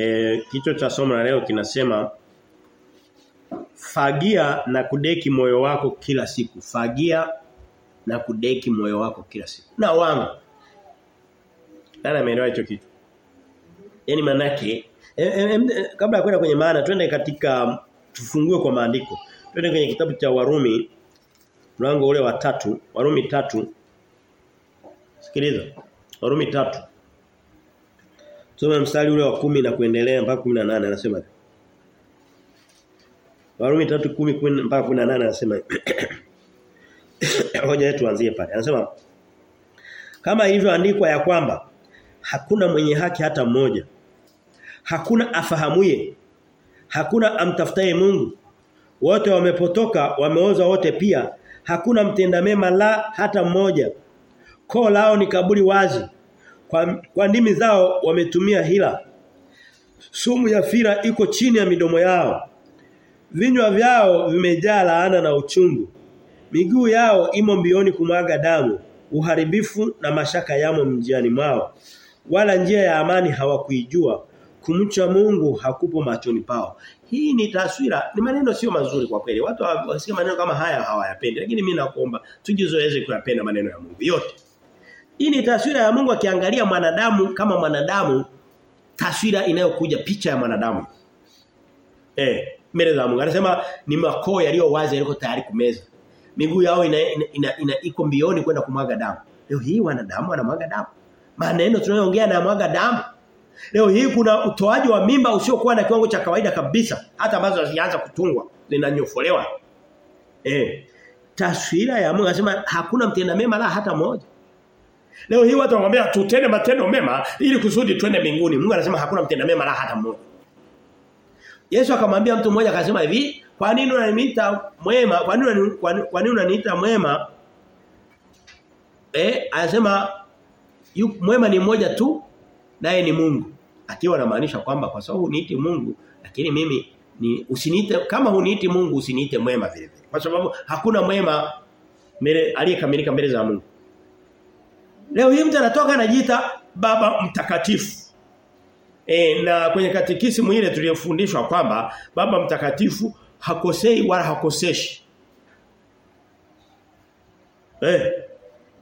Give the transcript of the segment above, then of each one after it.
E, kichwa cha somo la leo kinasema fagia na kudeki moyo wako kila siku. Fagia na kudeki moyo wako kila siku. Na wangu. Nani ameelewa hicho kitu? Yaani manake e, e, e, kabla ya kwenda kwenye maana twende katika tufungue kwa maandiko. Twende kwenye kitabu cha Warumi mlango ule wa tatu, Warumi tatu. Sikiliza. Warumi tatu. Soma mstari ule wa kumi na kuendelea mpaka 18 anasema. Warumi 3:10 mpaka 18 anasema. Hoja yetu anzie pale. Anasema kama ilivyoandikwa ya kwamba hakuna mwenye haki hata mmoja. Hakuna afahamuye. Hakuna amtafutaye Mungu. Wote wamepotoka, wameoza wote pia. Hakuna mtenda mema la hata mmoja. Koo lao ni kaburi wazi. Kwa, kwa ndimi zao wametumia hila. Sumu ya fira iko chini ya midomo yao. Vinywa vyao vimejaa laana na uchungu. Miguu yao imo mbioni kumwaga damu. Uharibifu na mashaka yamo mjiani mwao. Wala njia ya amani hawakuijua. Kumcha Mungu hakupo machoni pao. Hii ni taswira, ni maneno sio mazuri kwa kweli. Watu wasikia maneno kama haya hawayapendi. Lakini mimi nakuomba tujizoeze kuyapenda maneno ya Mungu yote. Hii ni taswira ya Mungu akiangalia mwanadamu kama mwanadamu taswira inayokuja picha ya mwanadamu. Eh, mbele za Mungu. Anasema ni makoo yaliyo wazi yaliko tayari kumeza. Miguu yao ina, ina, ina, ina iko mbioni kwenda kumwaga damu. Leo hii wanadamu wanamwaga damu. Maneno tunayoongea na mwaga damu. Leo hii kuna utoaji wa mimba usiokuwa na kiwango cha kawaida kabisa hata ambazo hazianza kutungwa zinanyofolewa. Eh. Taswira ya Mungu anasema hakuna mtenda mema la hata mmoja. Leo hii watu wanakuambia tutende matendo mema ili kusudi twende mbinguni. Mungu anasema hakuna mtenda mema la hata mmoja. Yesu akamwambia mtu mmoja akasema hivi, kwa nini unaniita mwema? Kwa nini kwa nini unaniita mwema? Eh, anasema mwema ni mmoja tu naye ni Mungu. Akiwa anamaanisha kwamba kwa sababu uniiti Mungu, lakini mimi ni usiniite kama uniiti Mungu usiniite mwema vile vile. Kwa sababu hakuna mwema mbele aliyekamilika mbele za Mungu. Leo hii mtu anatoka anajiita baba mtakatifu. E, na kwenye katekisimu ile tuliyofundishwa kwamba baba mtakatifu hakosei wala hakoseshi. Eh.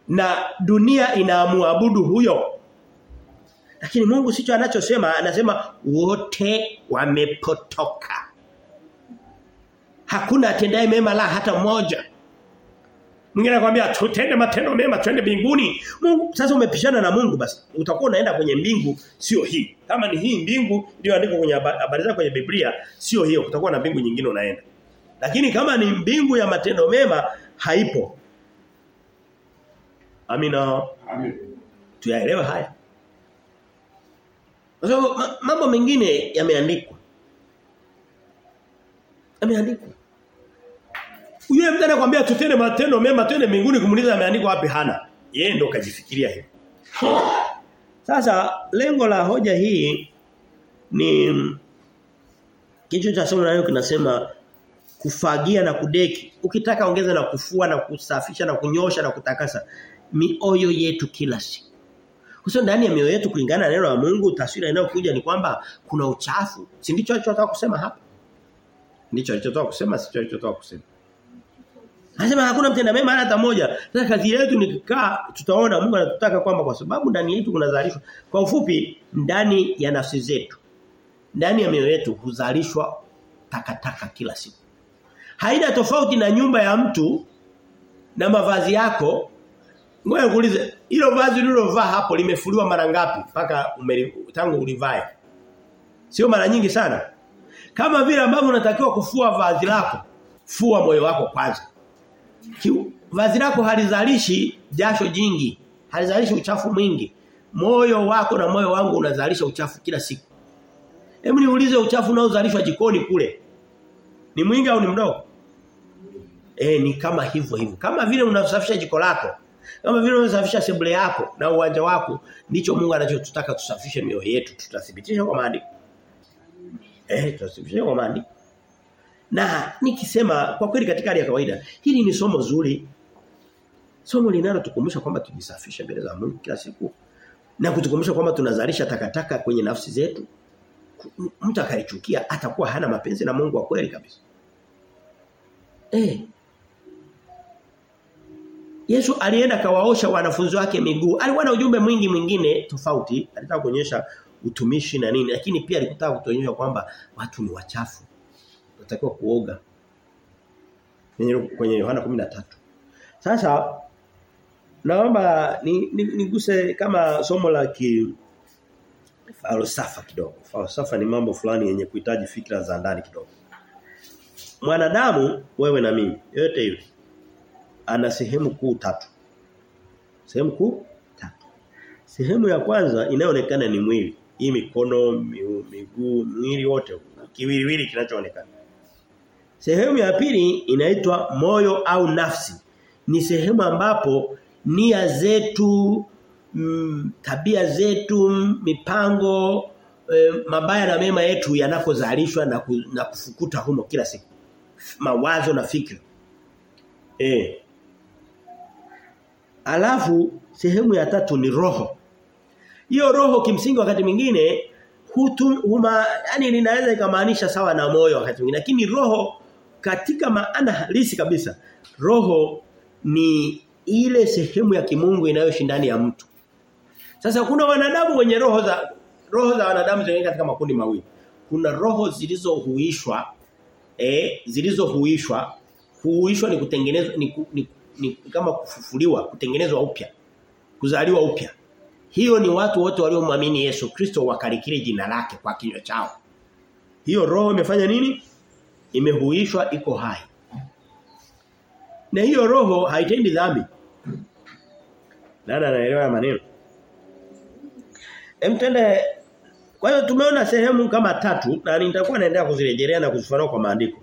Na dunia inaamuabudu huyo. Lakini Mungu sicho anachosema, anasema wote wamepotoka. Hakuna atendaye mema la hata mmoja. Mwingine anakuambia tutende matendo mema twende mbinguni. Mungu sasa umepishana na Mungu basi. Utakuwa unaenda kwenye mbingu sio hii. Kama ni hii mbingu ndio andiko kwenye habari zako kwenye Biblia sio hiyo. Utakuwa na mbingu nyingine unaenda. Lakini kama ni mbingu ya matendo mema haipo. Amina. Amina. Tuyaelewe haya. Kwa mambo mengine yameandikwa. Yameandikwa. Yule mtu anakuambia tutende matendo mema twende mbinguni kumuliza ameandikwa wapi hana. Yeye ndo kajifikiria hivyo. Sasa lengo la hoja hii ni kichwa cha somo leo kinasema kufagia na kudeki. Ukitaka ongeza na kufua na kusafisha na kunyosha na kutakasa mioyo yetu kila siku. Sababu ndani ya mioyo yetu kulingana na neno la Mungu taswira inayokuja ni kwamba kuna uchafu. Si ndicho alichotaka kusema hapa? Ndicho alichotaka kusema, sicho alichotaka kusema. Anasema hakuna mtenda mema hata mmoja. Sasa kazi yetu ni kukaa tutaona Mungu anatutaka kwamba kwa sababu ndani yetu kunazalishwa. Kwa ufupi ndani ya nafsi zetu. Ndani ya mioyo yetu huzalishwa takataka kila siku. Haina tofauti na nyumba ya mtu na mavazi yako. Ngoja nikuulize, hilo vazi ulilovaa hapo limefuliwa mara ngapi mpaka tangu ulivae? Sio mara nyingi sana. Kama vile ambavyo unatakiwa kufua vazi lako, fua moyo wako kwanza. Vazi lako halizalishi jasho jingi, halizalishi uchafu mwingi. Moyo wako na moyo wangu unazalisha uchafu kila siku. Hebu niulize uchafu unaozalishwa jikoni kule. Ni mwingi au ni mdogo? Eh ni kama hivyo hivyo. Kama vile unasafisha jiko lako, kama vile unasafisha sebule yako na uwanja wako, ndicho Mungu anachotutaka tusafishe mioyo yetu, tutathibitisha kwa maandiko. Eh tutathibitisha kwa maandiko. Na nikisema kwa kweli katika hali ya kawaida, hili ni somo zuri. Somo linalotukumbusha kwamba tujisafishe mbele za Mungu kila siku na kutukumbusha kwamba tunazalisha takataka kwenye nafsi zetu. mtu akaichukia atakuwa hana mapenzi na Mungu wa kweli kabisa. Eh. Yesu alienda kawaosha wanafunzi wake miguu. Alikuwa na ujumbe mwingi mwingine tofauti. Alitaka kuonyesha utumishi na nini, lakini pia alikutaka kutuonyesha kwamba watu ni wachafu. Watakiwa kuoga. Kwenye Yohana 13. Sasa naomba niguse ni, ni kama somo la ki falsafa kidogo. Falsafa ni mambo fulani yenye kuhitaji fikra za ndani kidogo. Mwanadamu wewe na mimi yote yule ana sehemu kuu tatu. Sehemu kuu tatu. Sehemu ya kwanza inayoonekana ni mwili. Hii mikono, miguu, mwili wote kiwiliwili kinachoonekana. Sehemu ya pili inaitwa moyo au nafsi. Ni sehemu ambapo nia zetu, mm, tabia zetu, mipango, e, mabaya na mema yetu yanapozalishwa na, ku, na kufukuta humo kila siku. Mawazo na fikra. Eh. Alafu sehemu ya tatu ni roho. Hiyo roho kimsingi wakati mwingine hutu yani linaweza ikamaanisha sawa na moyo wakati mwingine lakini roho katika maana halisi kabisa roho ni ile sehemu ya kimungu inayoshindani ya mtu. Sasa kuna wanadamu wenye roho za roho za wanadamu zinaenda katika makundi mawili. Kuna roho zilizohuishwa eh zilizohuishwa huishwa ni kutengenezwa ni, ni, ni kama kufufuliwa, kutengenezwa upya. Kuzaliwa upya. Hiyo ni watu wote waliomwamini Yesu Kristo wakalikiri jina lake kwa kinywa chao. Hiyo roho imefanya nini? Imehuishwa iko hai. Na hiyo roho haitendi dhambi. Nani anaelewa maneno? Emtende kwa hiyo tumeona sehemu kama tatu na nitakuwa naendelea kuzirejelea na kuzifanua kwa maandiko.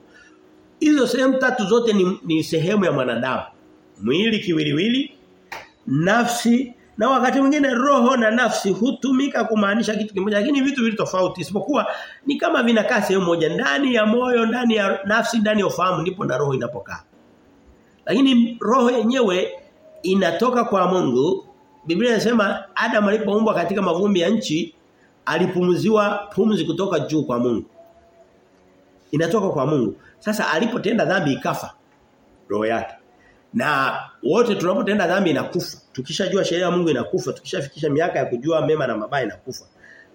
Hizo sehemu tatu zote ni, ni sehemu ya mwanadamu. Mwili kiwiliwili, nafsi na wakati mwingine roho na nafsi hutumika kumaanisha kitu kimoja lakini vitu vili tofauti isipokuwa ni kama vinakaa sehemu moja ndani ya moyo, ndani ya nafsi, ndani ya ufahamu ndipo na roho inapokaa. Lakini roho yenyewe inatoka kwa Mungu. Biblia inasema Adam alipoumbwa katika mavumbi ya nchi alipumziwa pumzi kutoka juu kwa Mungu. Inatoka kwa Mungu. Sasa alipotenda dhambi ikafa roho yake. Na wote tunapotenda dhambi inakufa. Tukishajua sheria ya Mungu inakufa, tukishafikisha miaka ya kujua mema na mabaya inakufa.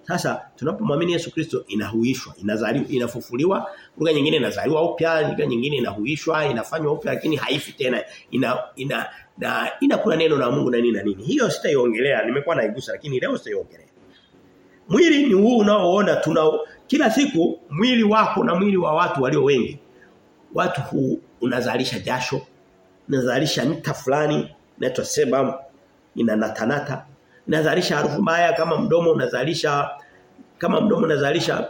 Sasa tunapomwamini Yesu Kristo inahuishwa, inazaliwa, inafufuliwa, lugha nyingine inazaliwa upya, lugha nyingine inahuishwa, inafanywa upya lakini haifi tena. Ina ina na inakula neno la Mungu na nini na nini. Hiyo sitaiongelea, nimekuwa naigusa lakini leo sitaiongelea. Mwili ni huu unaoona tuna kila siku mwili wako na mwili wa watu walio wengi. Watu huu unazalisha jasho, unazalisha nta fulani naitwa sebum ina natanata. Nazalisha harufu mbaya kama mdomo unazalisha kama mdomo unazalisha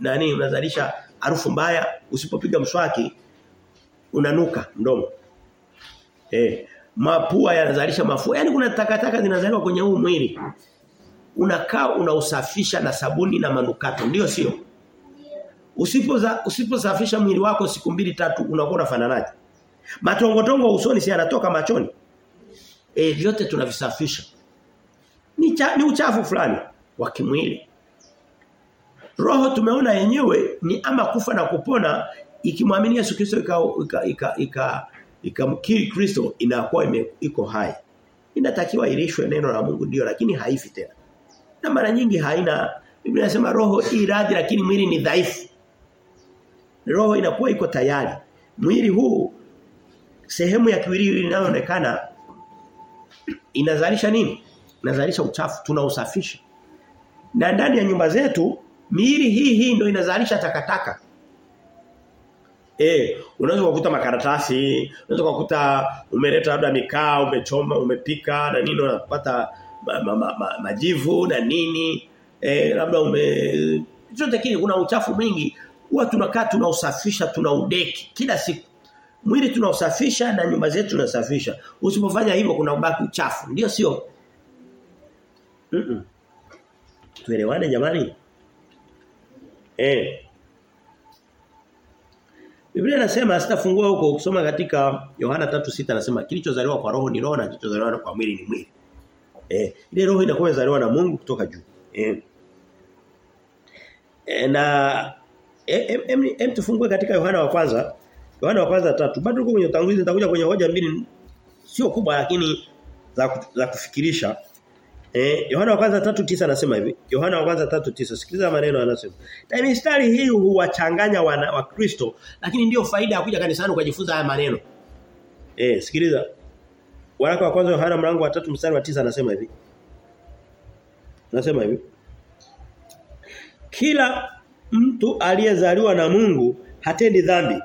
nani unazalisha harufu mbaya usipopiga mswaki unanuka mdomo. Eh mapua yanazalisha mafua yani kuna takataka zinazaliwa kwenye huu mwili. Unakaa unausafisha na sabuni na manukato ndio sio? Usiposafisha mwili wako siku mbili tatu unakuwa unafananaje matongotongo usoni si anatoka machoni. Eh vyote tunavisafisha. Ni, cha, ni uchafu fulani wa kimwili. Roho tumeona yenyewe ni ama kufa na kupona ikimwamini Yesu Kristo ika ika ika ika Kristo inakuwa iko hai. Inatakiwa ilishwe neno la Mungu ndio lakini haifi tena. Na mara nyingi haina. Biblia inasema roho i radhi lakini mwili ni dhaifu. Roho inakuwa iko tayari. Mwili huu sehemu ya kiwili inayoonekana inazalisha nini inazalisha uchafu tunausafisha na ndani ya nyumba zetu miili hii hii ndio inazalisha takataka Eh, unaweza kukuta makaratasi, unaweza kukuta umeleta labda mikaa, umechoma, umepika na nini unapata ma, ma, ma, ma, majivu na nini. Eh, labda ume chote kile kuna uchafu mwingi. Huwa tunakaa tunausafisha, tunaudeki kila siku. Mwili tunausafisha na nyumba zetu tunasafisha. Usipofanya hivyo kuna ubaki uchafu. Ndio sio? Mm, -mm. Tuelewane jamani? Eh. Biblia inasema sitafungua huko kusoma katika Yohana 3:6 anasema kilichozaliwa kwa roho ni roho na kilichozaliwa kwa mwili ni mwili. Eh, ile roho inakuwa inazaliwa na Mungu kutoka juu. Eh. e, na em, em, em tufungue katika Yohana wa kwanza Yohana wa kwanza tatu bado tuko kwenye utangulizi nitakuja kwenye hoja mbili sio kubwa lakini za, za kufikirisha Eh Yohana wa kwanza 3:9 anasema hivi. Yohana wa kwanza 3:9 sikiliza maneno anasema. Na mistari hii huwachanganya wana wa Kristo lakini ndiyo faida ya kuja kanisani kujifunza haya maneno. Eh sikiliza. Waraka wa kwanza Yohana mlango wa 3 mstari wa 9 anasema hivi. Anasema hivi. Kila mtu aliyezaliwa na Mungu hatendi dhambi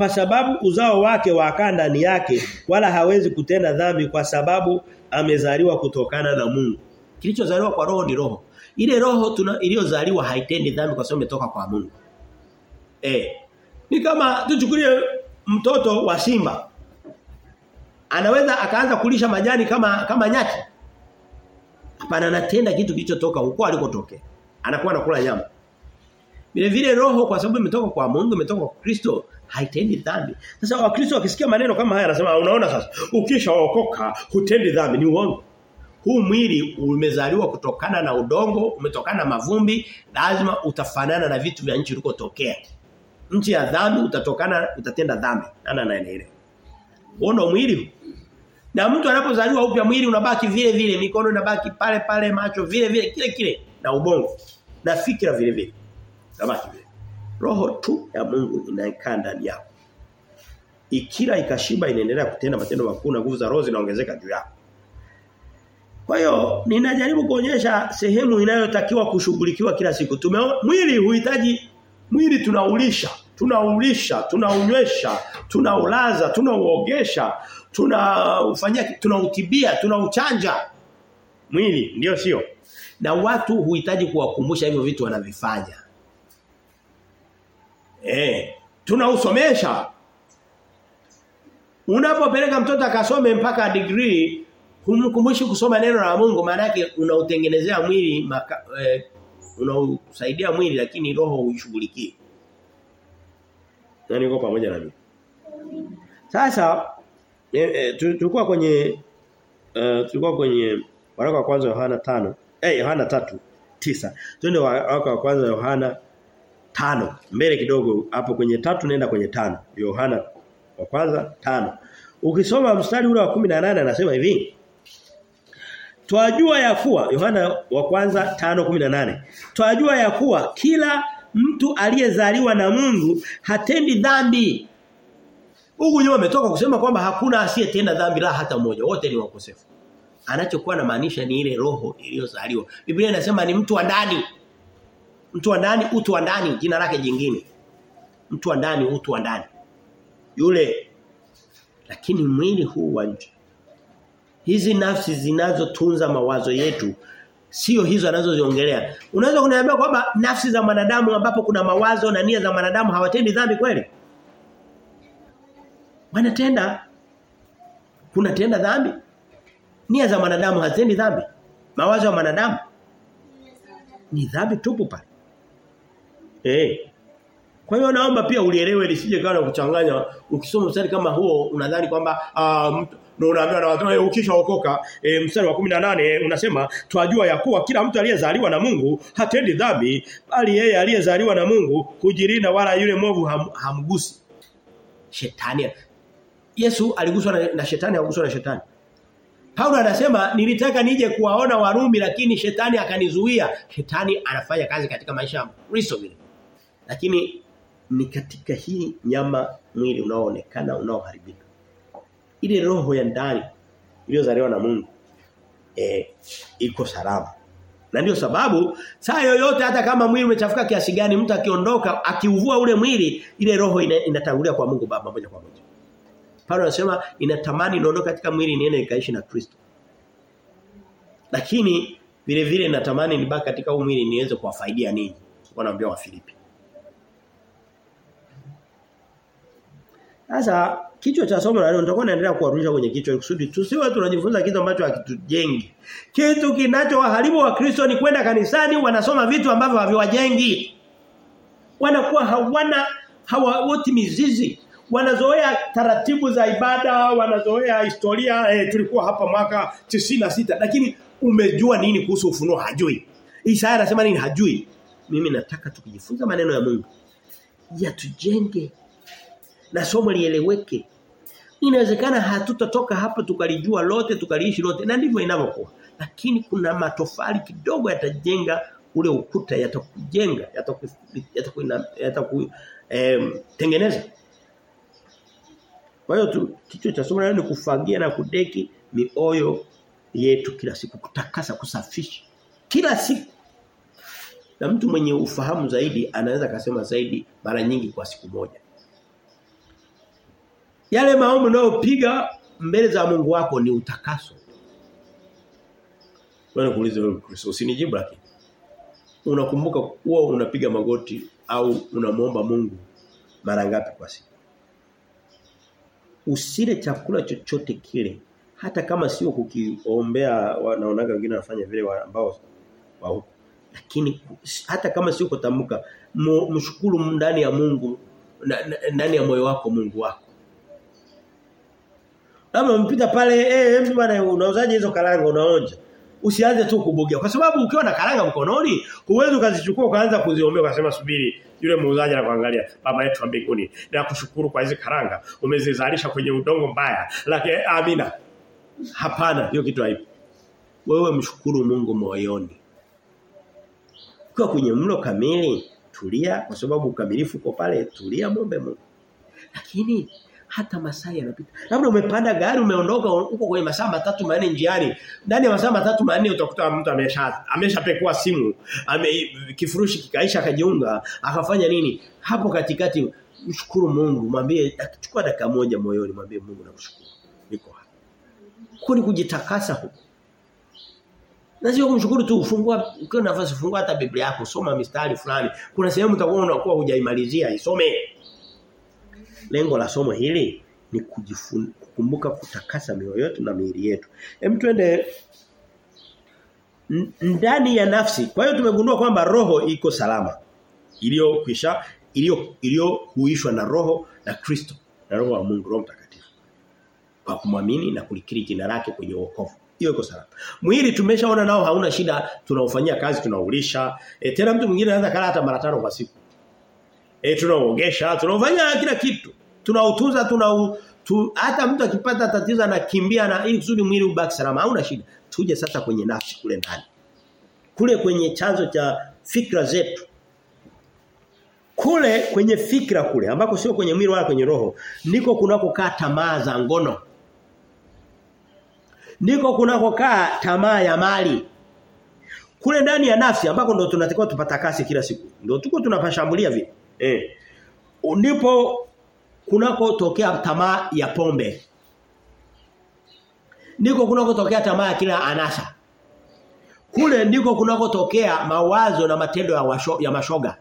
kwa sababu uzao wake wakaa ndani yake wala hawezi kutenda dhambi kwa sababu amezaliwa kutokana na Mungu. Kilichozaliwa kwa roho ni roho. Ile roho iliyozaliwa haitendi dhambi kwa sababu imetoka kwa Mungu. Eh. Ni kama tuchukulie mtoto wa simba. Anaweza akaanza kulisha majani kama kama nyati. Hapana anatenda kitu kilichotoka huko alikotokea. Anakuwa anakula nyama. Vile vile roho kwa sababu imetoka kwa Mungu, imetoka kwa Kristo, haitendi dhambi. Sasa wakristo wakisikia maneno kama haya anasema unaona sasa ukishaokoka hutendi dhambi ni uongo. Huu mwili umezaliwa kutokana na udongo, umetokana na mavumbi, lazima utafanana na vitu vya nchi ulikotokea. Nchi ya dhambi utatokana utatenda dhambi. Ana anaelewa. Uone mwili. Na mtu anapozaliwa upya mwili unabaki vile vile, mikono inabaki pale pale, macho vile vile, kile kile na ubongo. Na fikra vile vile. Vile. Roho tu ya Mungu inaekaa ndani yako. Ikila ikashiba inaendelea kutenda matendo makuu na nguvu za roho zinaongezeka juu yako. Kwa hiyo ninajaribu kuonyesha sehemu inayotakiwa kushughulikiwa kila siku. Tumeo, mwili huhitaji mwili tunaulisha, tunaulisha, tunaunywesha, tunaulaza, tunauogesha, tunaufanyia tunautibia, tunauchanja. Mwili ndio sio. Na watu huhitaji kuwakumbusha hivyo vitu wanavifanya. Eh, tunausomesha. Unapopeleka mtoto akasome mpaka degree, humkumbushi kusoma neno la Mungu maana yake unautengenezea mwili maka, eh, unausaidia mwili lakini roho huishughulikii. Nani uko pamoja na mimi? Sasa e, e, tulikuwa kwenye uh, tulikuwa kwenye waraka wa kwanza Yohana 5 eh Yohana 3 9. Twende waraka wa kwanza Yohana tano. Mbele kidogo hapo kwenye tatu nenda kwenye tano. Yohana wa kwanza tano. Ukisoma mstari ule wa 18 anasema hivi. Twajua ya kuwa Yohana wa kwanza 5:18 Twajua ya kuwa kila mtu aliyezaliwa na Mungu hatendi dhambi. Huku nyuma ametoka kusema kwamba hakuna asiyetenda dhambi la hata mmoja. Wote ni wakosefu. Anachokuwa na maanisha ni ile roho iliyozaliwa. Biblia inasema ni mtu wa ndani Mtu wa ndani, utu wa ndani, jina lake jingine. Mtu wa ndani, utu wa ndani. Yule lakini mwili huu wa nje. Hizi nafsi zinazotunza mawazo yetu sio hizo anazoziongelea. Unaweza kuniambia kwamba nafsi za mwanadamu ambapo kuna mawazo na nia za mwanadamu hawatendi dhambi kweli? Wanatenda. Kuna tenda dhambi? Nia za mwanadamu hazendi dhambi. Mawazo ya mwanadamu ni dhambi tupu pale. Eh. Kwa hiyo naomba pia ulielewe lisije kana kuchanganya ukisoma mstari kama huo unadhani kwamba uh, ndio unaambiwa na watu hey, ukishaokoka e, mstari wa 18 unasema twajua ya kuwa kila mtu aliyezaliwa na Mungu hatendi dhambi bali yeye aliyezaliwa na Mungu hujirinda wala yule mwovu ham, hamgusi. Shetani Yesu aliguswa na, na shetani haguswa na shetani. Paulo anasema nilitaka nije kuwaona Warumi lakini shetani akanizuia. Shetani anafanya kazi katika maisha ya Kristo vile. Lakini ni katika hii nyama mwili unaoonekana unaoharibika. Ile roho ya ndani iliyozaliwa na Mungu eh iko salama. Na ndio sababu saa yoyote hata kama mwili umechafuka kiasi gani mtu akiondoka akiuvua ule mwili ile roho ina, inatangulia kwa Mungu Baba moja kwa moja. Paulo anasema inatamani niondoke katika mwili niende nikaishi na Kristo. Lakini vile vile natamani nibaki katika huu mwili niweze kuwafaidia ninyi. Wanaambia wa Filipi. Sasa kichwa cha somo la leo nitakuwa naendelea kuwarudisha kwenye kichwa kusudi tusiwe tunajifunza kitu ambacho hakitujengi. Kitu kinachowaharibu wa Kristo ni kwenda kanisani wanasoma vitu ambavyo haviwajengi. Wanakuwa hawana hawaoti mizizi wanazoea taratibu za ibada, wanazoea historia eh, tulikuwa hapa mwaka sita lakini umejua nini kuhusu ufunuo hajui. Isaya anasema nini hajui. mimi nataka tukijifunza maneno ya Mungu yatujenge na somo lieleweke. Inawezekana hatutatoka hapa tukalijua lote tukaliishi lote na ndivyo inavyokuwa. Lakini kuna matofali kidogo yatajenga ule ukuta yatakujenga yatakutengeneza yataku, tengeneza. Kwa hiyo kichwa cha somo ni kufagia na kudeki mioyo yetu kila siku kutakasa kusafisha kila siku na mtu mwenye ufahamu zaidi anaweza kasema zaidi mara nyingi kwa siku moja yale maombi unayopiga mbele za Mungu wako ni utakaso. Wewe kuuliza wewe Kristo usinijibu lakini. Unakumbuka kuwa unapiga magoti au unamuomba Mungu mara ngapi kwa siku? Usile chakula chochote kile hata kama sio kukiombea naonaga wengine wanafanya vile wa, ambao wa huko. Lakini hata kama sio kutamka mshukuru ndani ya Mungu ndani ya moyo wako Mungu wako kama mpita pale eh mtu bwana unauzaje hizo karanga unaonja? Usianze tu kubugia. Kwa sababu ukiwa na karanga mkononi huwezi ukazichukua ukaanza kuziombea ukasema subiri yule muuzaji anakuangalia baba yetu wa mbinguni na kushukuru kwa hizo karanga umezizalisha kwenye udongo mbaya. Lakini amina. Hapana hiyo kitu haipo. Wewe mshukuru Mungu moyoni. Kwa kwenye mlo kamili tulia kwa sababu ukamilifu uko pale tulia muombe Mungu. Lakini hata masaa yanapita labda umepanda gari umeondoka huko kwenye masaa matatu manne njiani. Ndani ya masaa matatu manne utakuta mtu amesha ameshapekua simu ame kifurushi kikaisha akajiunga akafanya nini? Hapo katikati mshukuru Mungu mwambie akichukua dakika moja moyoni mwambie Mungu nakushukuru. Niko hapa. Kuni kujitakasa huko? Na sio kumshukuru tu ufungua ukiwa nafasi fungua hata Biblia yako soma mistari fulani. Kuna sehemu utakuwa unakuwa hujaimalizia isome lengo la somo hili ni kukumbuka kutakasa mioyo yetu na miili yetu. Hem twende ndani ya nafsi. Kwa hiyo tumegundua kwamba roho iko salama. Iliyokwisha iliyo iliyohuishwa na roho na Kristo, na roho wa Mungu, roho mtakatifu. Kwa kumwamini na kulikiri jina lake kwenye wokovu. Hiyo iko salama. Mwili tumeshaona nao hauna shida, tunaufanyia kazi, tunaulisha. E, tena mtu mwingine anaweza kala hata mara tano kwa siku. Eh tunaogesha, tunaofanya kila kitu. Tunautunza, tuna tu, hata mtu akipata tatizo anakimbia na ili kusudi mwili ubaki salama. Hauna shida. Tuje sasa kwenye nafsi kule ndani. Kule kwenye chanzo cha fikra zetu. Kule kwenye fikra kule ambako sio kwenye mwili wala kwenye roho, niko kunakokaa tamaa za ngono. Ndiko kunakokaa tamaa ya mali. Kule ndani ya nafsi ambako ndo tunatakiwa tupata kasi kila siku. Ndio tuko tunapashambulia vile. Eh. Ndipo kunako tokea tamaa ya pombe. Ndiko kunako tokea tamaa ya kila anasa. Kule ndiko kunako tokea mawazo na matendo ya, washo, ya mashoga.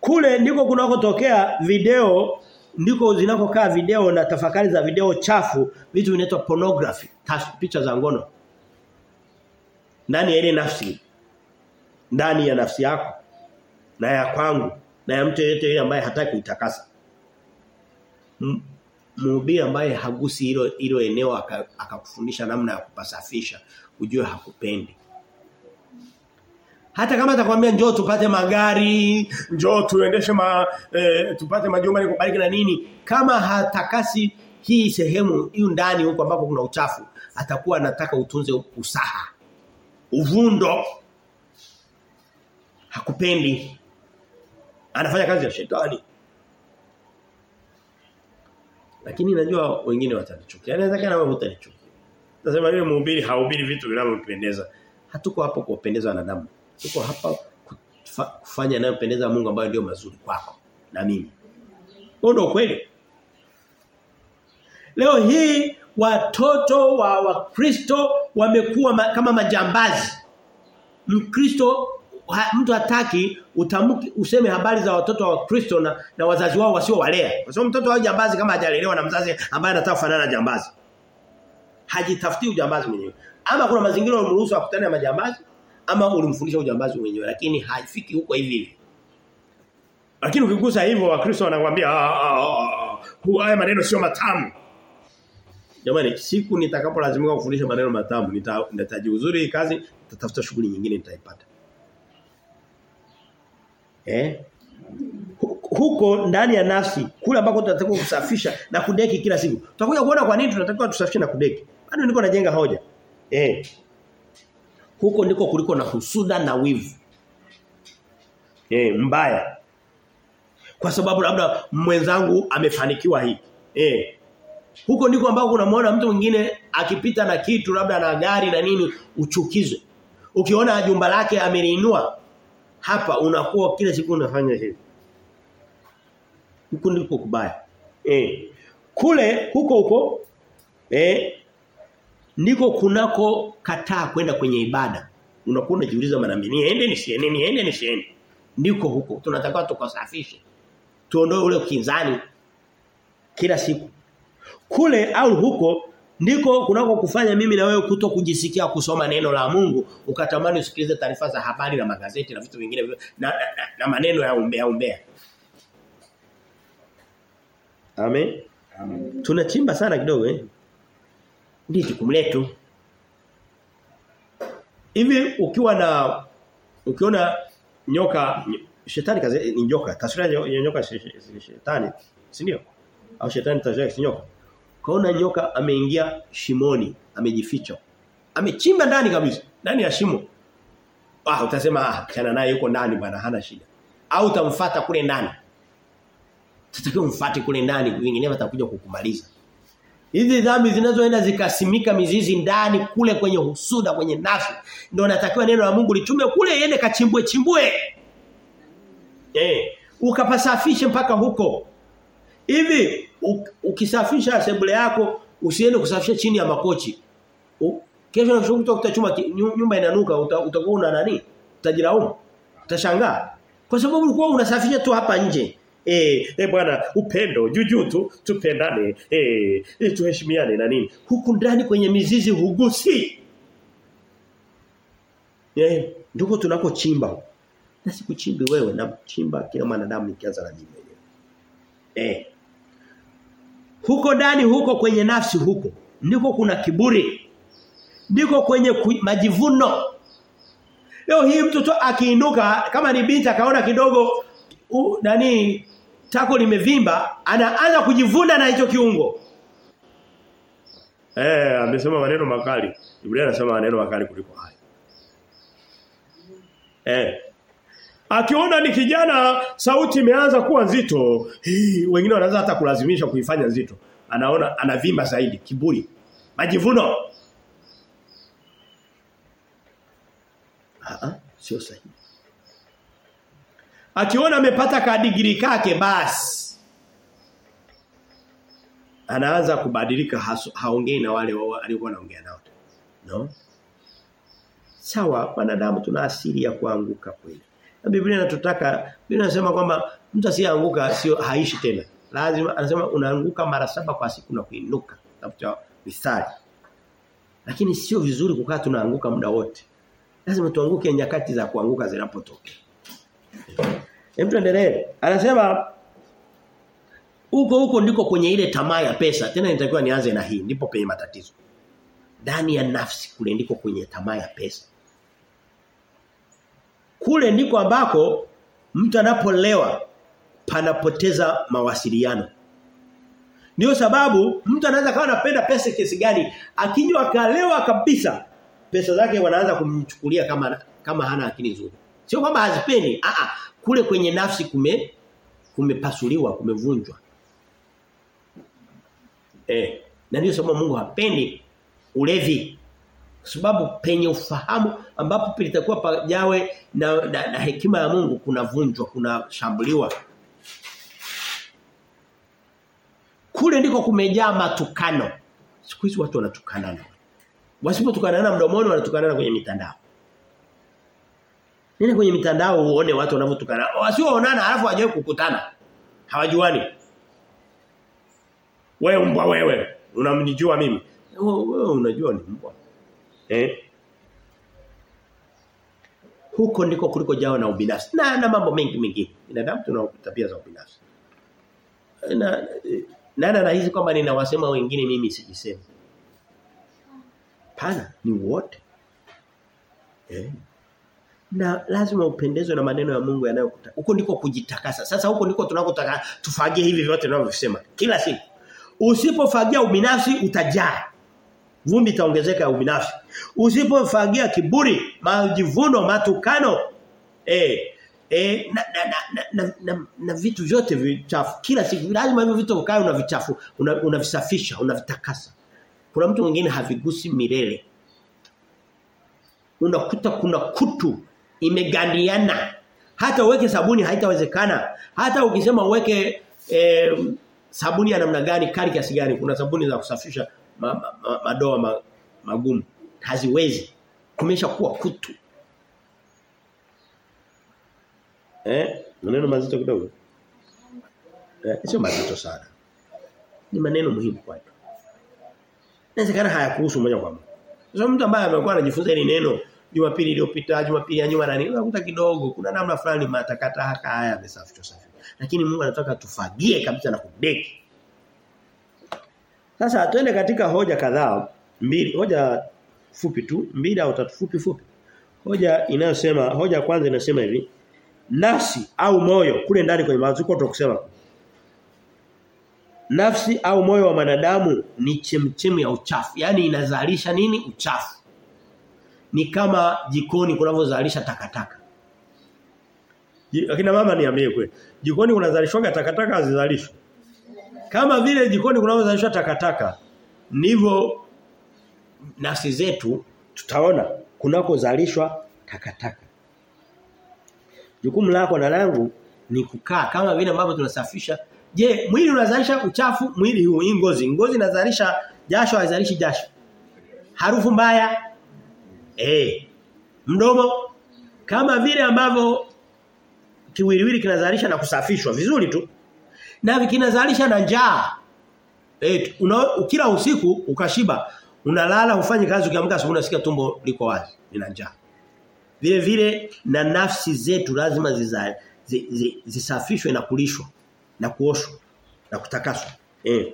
Kule ndiko kunako tokea video ndiko zinakokaa video na tafakari za video chafu, vitu vinaitwa pornography, picha za ngono. Ndani ya ile nafsi. Ndani ya nafsi yako na ya kwangu na ya mtu yeyote ambaye hataki kuitakasa. Mhubiri ambaye hagusi hilo hilo eneo akakufundisha aka namna ya kupasafisha, ujue hakupendi. Hata kama atakwambia njoo tupate magari, njoo tuendeshe ma e, tupate majumba ni kubariki na nini, kama hatakasi hii sehemu hiyo ndani huko ambapo kuna uchafu, atakuwa anataka utunze usaha. Uvundo hakupendi anafanya kazi ya shetani lakini najua wengine watanichukia. Inawezekana wewe utanichukia nasema yule mhubiri hahubiri vitu vinavyopendeza hatuko hapo kuwapendeza wanadamu. Tuko hapa kufanya yanayopendeza Mungu ambayo ndio mazuri kwako na mimi. Ndio kweli leo hii watoto wa wakristo wamekuwa ma, kama majambazi. Mkristo mtu hataki utamuki useme habari za watoto wa Kristo na, na wazazi wao wasio walea. Kwa sababu mtoto wa jambazi kama hajalelewa na mzazi ambaye anataka kufanana na jambazi. Hajitafuti ujambazi mwenyewe. Ama kuna mazingira yanamruhusu akutane na majambazi ama ulimfundisha ujambazi mwenyewe lakini haifiki huko hivi hivi. Lakini ukigusa hivyo wakristo wanakuambia haya maneno sio matamu. Jamani siku nitakapolazimika kufundisha maneno matamu nitajiuzuri hii kazi nitatafuta shughuli nyingine nitaipata. Eh? Huko ndani ya nafsi kule ambako tunatakiwa kusafisha na kudeki kila siku. Tutakuja kuona kwa nini tunatakiwa tusafishe na kudeki. Bado niko najenga hoja. Eh. Huko ndiko kuliko na husuda na wivu. Eh, mbaya. Kwa sababu labda mwenzangu amefanikiwa hii. Eh. Huko ndiko ambako unamwona mtu mwingine akipita na kitu labda na gari na nini uchukizwe. Ukiona jumba lake ameliinua hapa unakuwa kila siku unafanya hivi. Huko ndiko kubaya. Eh. Kule huko huko eh niko kunako kataa kwenda kwenye ibada. Unakuwa unajiuliza mara mimi niende nisiende, niende nisiende. Ndiko huko tunatakiwa tukasafishe. Tuondoe ule ukinzani kila siku. Kule au huko ndiko kunako kufanya mimi na wewe kuto kujisikia kusoma neno la Mungu ukatamani usikilize taarifa za habari na magazeti na vitu vingine na, na, na, na maneno ya umbea umbea. Amen. Amen. Tunachimba sana kidogo eh. Ndio jukumu letu. Hivi ukiwa na ukiona nyoka shetani kazi ni nyoka taswira ya nyoka shetani si ndio? Au shetani taswira ya nyoka. Kaona nyoka ameingia shimoni, amejificha. Amechimba ndani kabisa, ndani ya shimo. Ah utasema ah kana naye yuko ndani bwana hana shida. Au utamfuata kule ndani. Tutakiwa mfuate kule ndani, vinginevyo atakuja kukumaliza. Hizi dhambi zinazoenda zikasimika mizizi ndani kule kwenye husuda kwenye nafsi ndio natakiwa neno la Mungu litume kule iende kachimbwe chimbwe. Eh, ukapasafishe mpaka huko. Hivi ukisafisha sebule yako usiende kusafisha chini ya makochi. U, kesho kutoka utachuma nyumba inanuka utakuwa una nani? Utajilaumu. Utashangaa. Kwa sababu ulikuwa unasafisha tu hapa nje. Eh, eh bwana upendo juju tu tupendane eh, eh tuheshimiane na nini huku ndani kwenye mizizi hugusi eh ndiko tunakochimba na sikuchimbi wewe na chimba kila mwanadamu nikianza na mimi eh huko ndani huko kwenye nafsi huko ndiko kuna kiburi ndiko kwenye majivuno leo hii mtoto akiinuka kama ni binti akaona kidogo uh, nani tako limevimba anaanza kujivuna na hicho kiungo. Eh, amesema maneno makali. Biblia inasema maneno makali kuliko haya. Eh. Akiona ni kijana sauti imeanza kuwa nzito, hii wengine wanaanza hata kulazimisha kuifanya nzito. Anaona anavimba zaidi, kiburi. Majivuno. Ah, sio sahihi. Akiona amepata kadigiri kake basi anaanza kubadilika haongei na wale aliokuwa anaongea nao. No? Sawa, wanadamu tuna asili ya kuanguka kweli. Na Biblia inatutaka Biblia inasema kwamba mtu asiyeanguka sio haishi tena. Lazima anasema unaanguka mara saba kwa siku na kuinuka. Tafuta mithali. Lakini sio vizuri kukaa tunaanguka muda wote. Lazima tuanguke nyakati za kuanguka zinapotokea. Hem tuendelee. Anasema huko huko ndiko kwenye ile tamaa ya pesa. Tena nitakiwa nianze na hii ndipo penye matatizo. Ndani ya nafsi kule ndiko kwenye tamaa ya pesa. Kule ndiko ambako mtu anapolewa panapoteza mawasiliano. Ndio sababu mtu anaweza kawa anapenda pesa kiasi gani akinywa akalewa kabisa pesa zake wanaanza kumchukulia kama kama hana akili nzuri. Sio kwamba hazipeni a a kule kwenye nafsi kume kumepasuliwa, kumevunjwa. Eh, na ndio sababu Mungu hapendi ulevi. Sababu penye ufahamu ambapo pilitakuwa pajawe na, na, na hekima ya Mungu kunavunjwa, kunashambuliwa. Kule ndiko kumejaa matukano. Siku hizi watu wanatukanana. Wasipotukanana mdomoni wanatukanana kwenye mitandao. Nenda kwenye mitandao uone watu wanavyotukana. Wasioonana alafu hawajawahi kukutana. Hawajuani. Wewe mbwa wewe, unamnijua mimi. Wewe unajua ni mbwa. Eh? Huko ndiko kuliko jao na ubinafsi. Na na mambo mengi mengi. Binadamu tuna tabia za ubinafsi. Na nani anahisi kwamba ninawasema wengine mimi sijisemi. Pana ni wote. Eh? na lazima upendezwe na maneno ya Mungu yanayokuta. Huko ndiko kujitakasa. Sasa huko ndiko tunakotaka tufagie hivi vyote tunavyosema kila siku. Usipofagia ubinafsi utajaa. Vumbi itaongezeka ya ubinafsi. Usipofagia kiburi, majivuno, matukano, eh eh na na, na, na, na, na, na vitu vyote vichafu. Kila siku lazima hivyo vitu ukae unavichafu, unavisafisha, una unavitakasa. Kuna mtu mwingine havigusi milele. Unakuta kuna kutu imegandiana. Hata uweke sabuni haitawezekana. Hata ukisema uweke eh, sabuni ya namna gani kali kiasi gani kuna sabuni za kusafisha ma, ma, ma, madoa ma, magumu. Haziwezi. Kumesha kuwa kutu. Eh? Maneno mazito kidogo. Eh sio mazito sana. Ni maneno muhimu kwetu inawezekana hayakuhusu moja kwa moja. Sasa mtu ambaye amekuwa anajifunza hili neno Jumapili iliyopita, Jumapili ya nyuma na nini, unakuta kidogo kuna namna fulani matakata haka haya yamesafishwa safi. Lakini Mungu anataka tufagie kabisa na kudeki. Sasa twende katika hoja kadhaa, mbili, hoja fupi tu, mbili au tatu fupi fupi. Hoja inayosema, hoja kwanza inasema hivi, nafsi au moyo kule ndani kwenye mazuko tutakusema. Nafsi au moyo wa mwanadamu ni chemchemi ya uchafu. Yaani inazalisha nini? Uchafu ni kama jikoni kunavyozalisha takataka. Akina mama niambie kweli. Jikoni kunazalishwa takataka hazizalishwi. Kama vile jikoni kunaozalishwa takataka ndivyo nafsi zetu tutaona kunakozalishwa takataka. Jukumu lako na langu ni kukaa kama vile ambavyo tunasafisha. Je, mwili unazalisha uchafu? Mwili huu ngozi. Ngozi inazalisha jasho haizalishi jasho. Harufu mbaya Eh. Mdomo kama vile ambavyo kiwiliwili kinazalisha na kusafishwa vizuri tu. Na vikinazalisha na njaa. Eh, kila usiku ukashiba, unalala ufanye kazi ukiamka asubuhi unasikia tumbo liko wazi, lina njaa. Vile vile na nafsi zetu lazima zizae zi, zi, zisafishwe na kulishwa na kuoshwa na kutakaswa. Eh.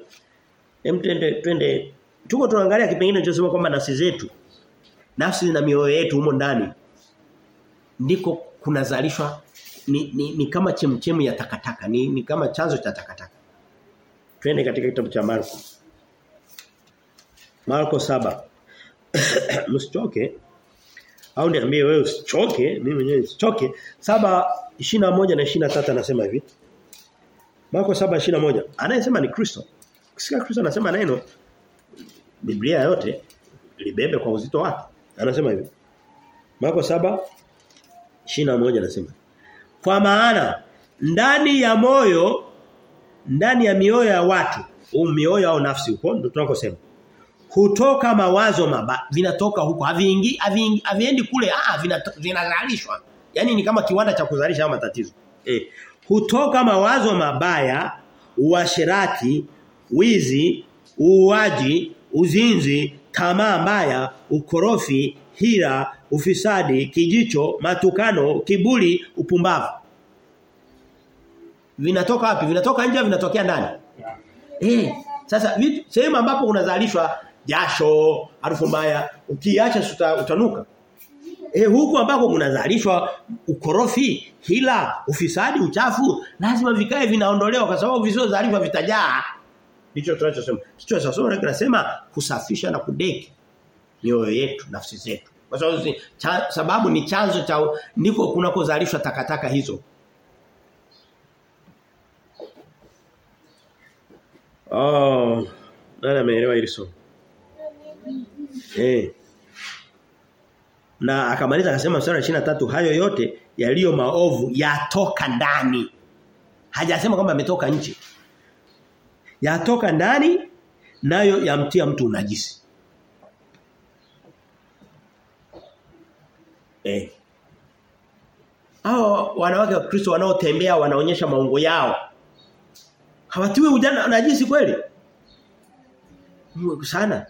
Hem twende twende tuko tunaangalia kipengele kinachosema kwamba nafsi zetu nafsi na mioyo yetu humo ndani ndiko kunazalishwa ni, ni, ni kama chemchemu ya takataka ni, ni kama chanzo cha takataka. Twende katika kitabu cha Marko. Marko saba. Msichoke. Au niambie wewe usichoke mimi mwenyewe usichoke saba na moja na 23 anasema hivi. Marko saba moja. Anayesema ni Kristo. Kisikia Kristo anasema neno Biblia yote libebe kwa uzito wake. Anasema hivi. Marko saba moja anasema. Kwa maana ndani ya moyo ndani ya mioyo ya watu, au mioyo au nafsi huko ndio tunakosema. Hutoka mawazo mabaya, vinatoka huko, haviingi haviendi kule, ah vinazalishwa. Yaani ni kama kiwanda cha kuzalisha au matatizo. Eh, hutoka mawazo mabaya, uasherati, wizi, uuaji, uzinzi, tamaa mbaya, ukorofi, hila, ufisadi, kijicho, matukano, kibuli upumbavu. Vinatoka wapi? Vinatoka nje vinatokea ndani. Yeah. Eh, sasa vitu sehemu ambapo unazalishwa jasho, harufu mbaya, ukiacha utanuka. Eh huku ambako kunazalishwa ukorofi, hila, ufisadi, uchafu, lazima vikae vinaondolewa kwa sababu visiozalishwa vitajaa. Ndicho tunachosema. Kichwa cha somo kinasema kusafisha na kudeki mioyo yetu, nafsi zetu. Kwa sababu cha, sababu ni chanzo cha ndiko kunakozalishwa takataka hizo. Oh, nani ameelewa hili somo? Eh. Na akamaliza akasema mstari 23 hayo yote yaliyo maovu yatoka ndani. Hajasema kwamba ametoka nje. Yatoka ndani nayo yamtia mtu unajisi. Eh. Hao wanawake wa Kristo wanaotembea wanaonyesha maungo yao. Hawatiwi ujana najisi kweli? Mungu sana.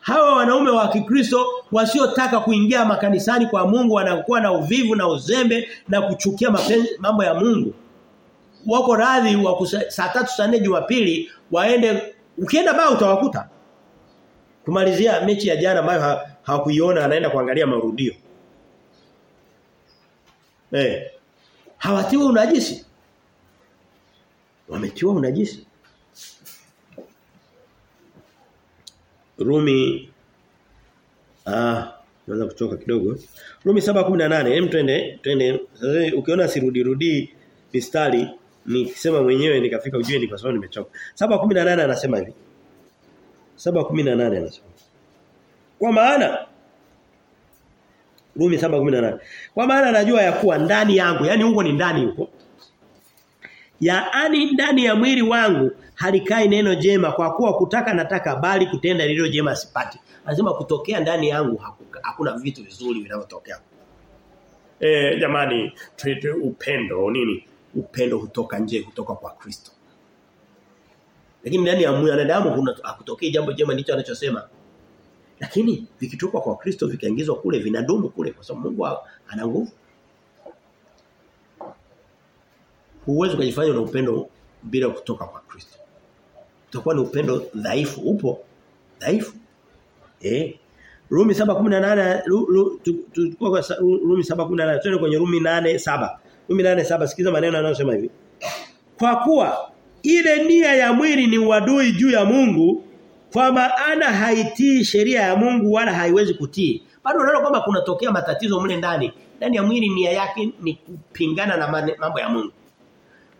Hawa wanaume wa Kikristo wasiotaka kuingia makanisani kwa Mungu wanakuwa na uvivu na uzembe na kuchukia mapenzi, mambo ya Mungu. Wako radhi wa saa 3 saa 4 Jumapili waende ukienda baa utawakuta. Kumalizia mechi ya jana ambayo hawakuiona anaenda kuangalia marudio. Eh. Hawatiwa unajisi. Wametiwa unajisi. Rumi ah naanza kuchoka kidogo. Rumi 7:18 hem twende twende sasa ukiona sirudi rudi mistari nikisema mwenyewe nikafika ujue ni kwa sababu nimechoka. 7:18 anasema hivi. 7:18 anasema. Kwa maana Rumi 7:18. Kwa maana anajua ya kuwa ndani yangu, yani huko ni ndani huko. Yaani ndani ya mwili wangu halikai neno jema kwa kuwa kutaka nataka bali kutenda lililo jema sipati. Anasema kutokea ndani yangu hakuna vitu vizuri vinavyotokea. Eh jamani tuite upendo nini? Upendo hutoka nje kutoka kwa Kristo. Lakini ndani ya mwanadamu kuna hakutokei jambo jema ndicho anachosema. Lakini vikitoka kwa Kristo vikaingizwa kule vinadumu kule kwa sababu Mungu ana nguvu. Huwezi kujifanya na upendo bila kutoka kwa Kristo. Utakuwa ni upendo dhaifu upo dhaifu. Eh. Rumi 7:18 tulikuwa kwa Rumi 7:18 twende kwenye Rumi 8:7. Rumi 8:7 sikiza maneno yanayosema hivi. Kwa kuwa ile nia ya mwili ni uadui juu ya Mungu kwa maana haitii sheria ya Mungu wala haiwezi kutii. Bado unaona kwamba kunatokea matatizo mle ndani. Ndani ya mwili nia yake ni kupingana na mambo ya Mungu.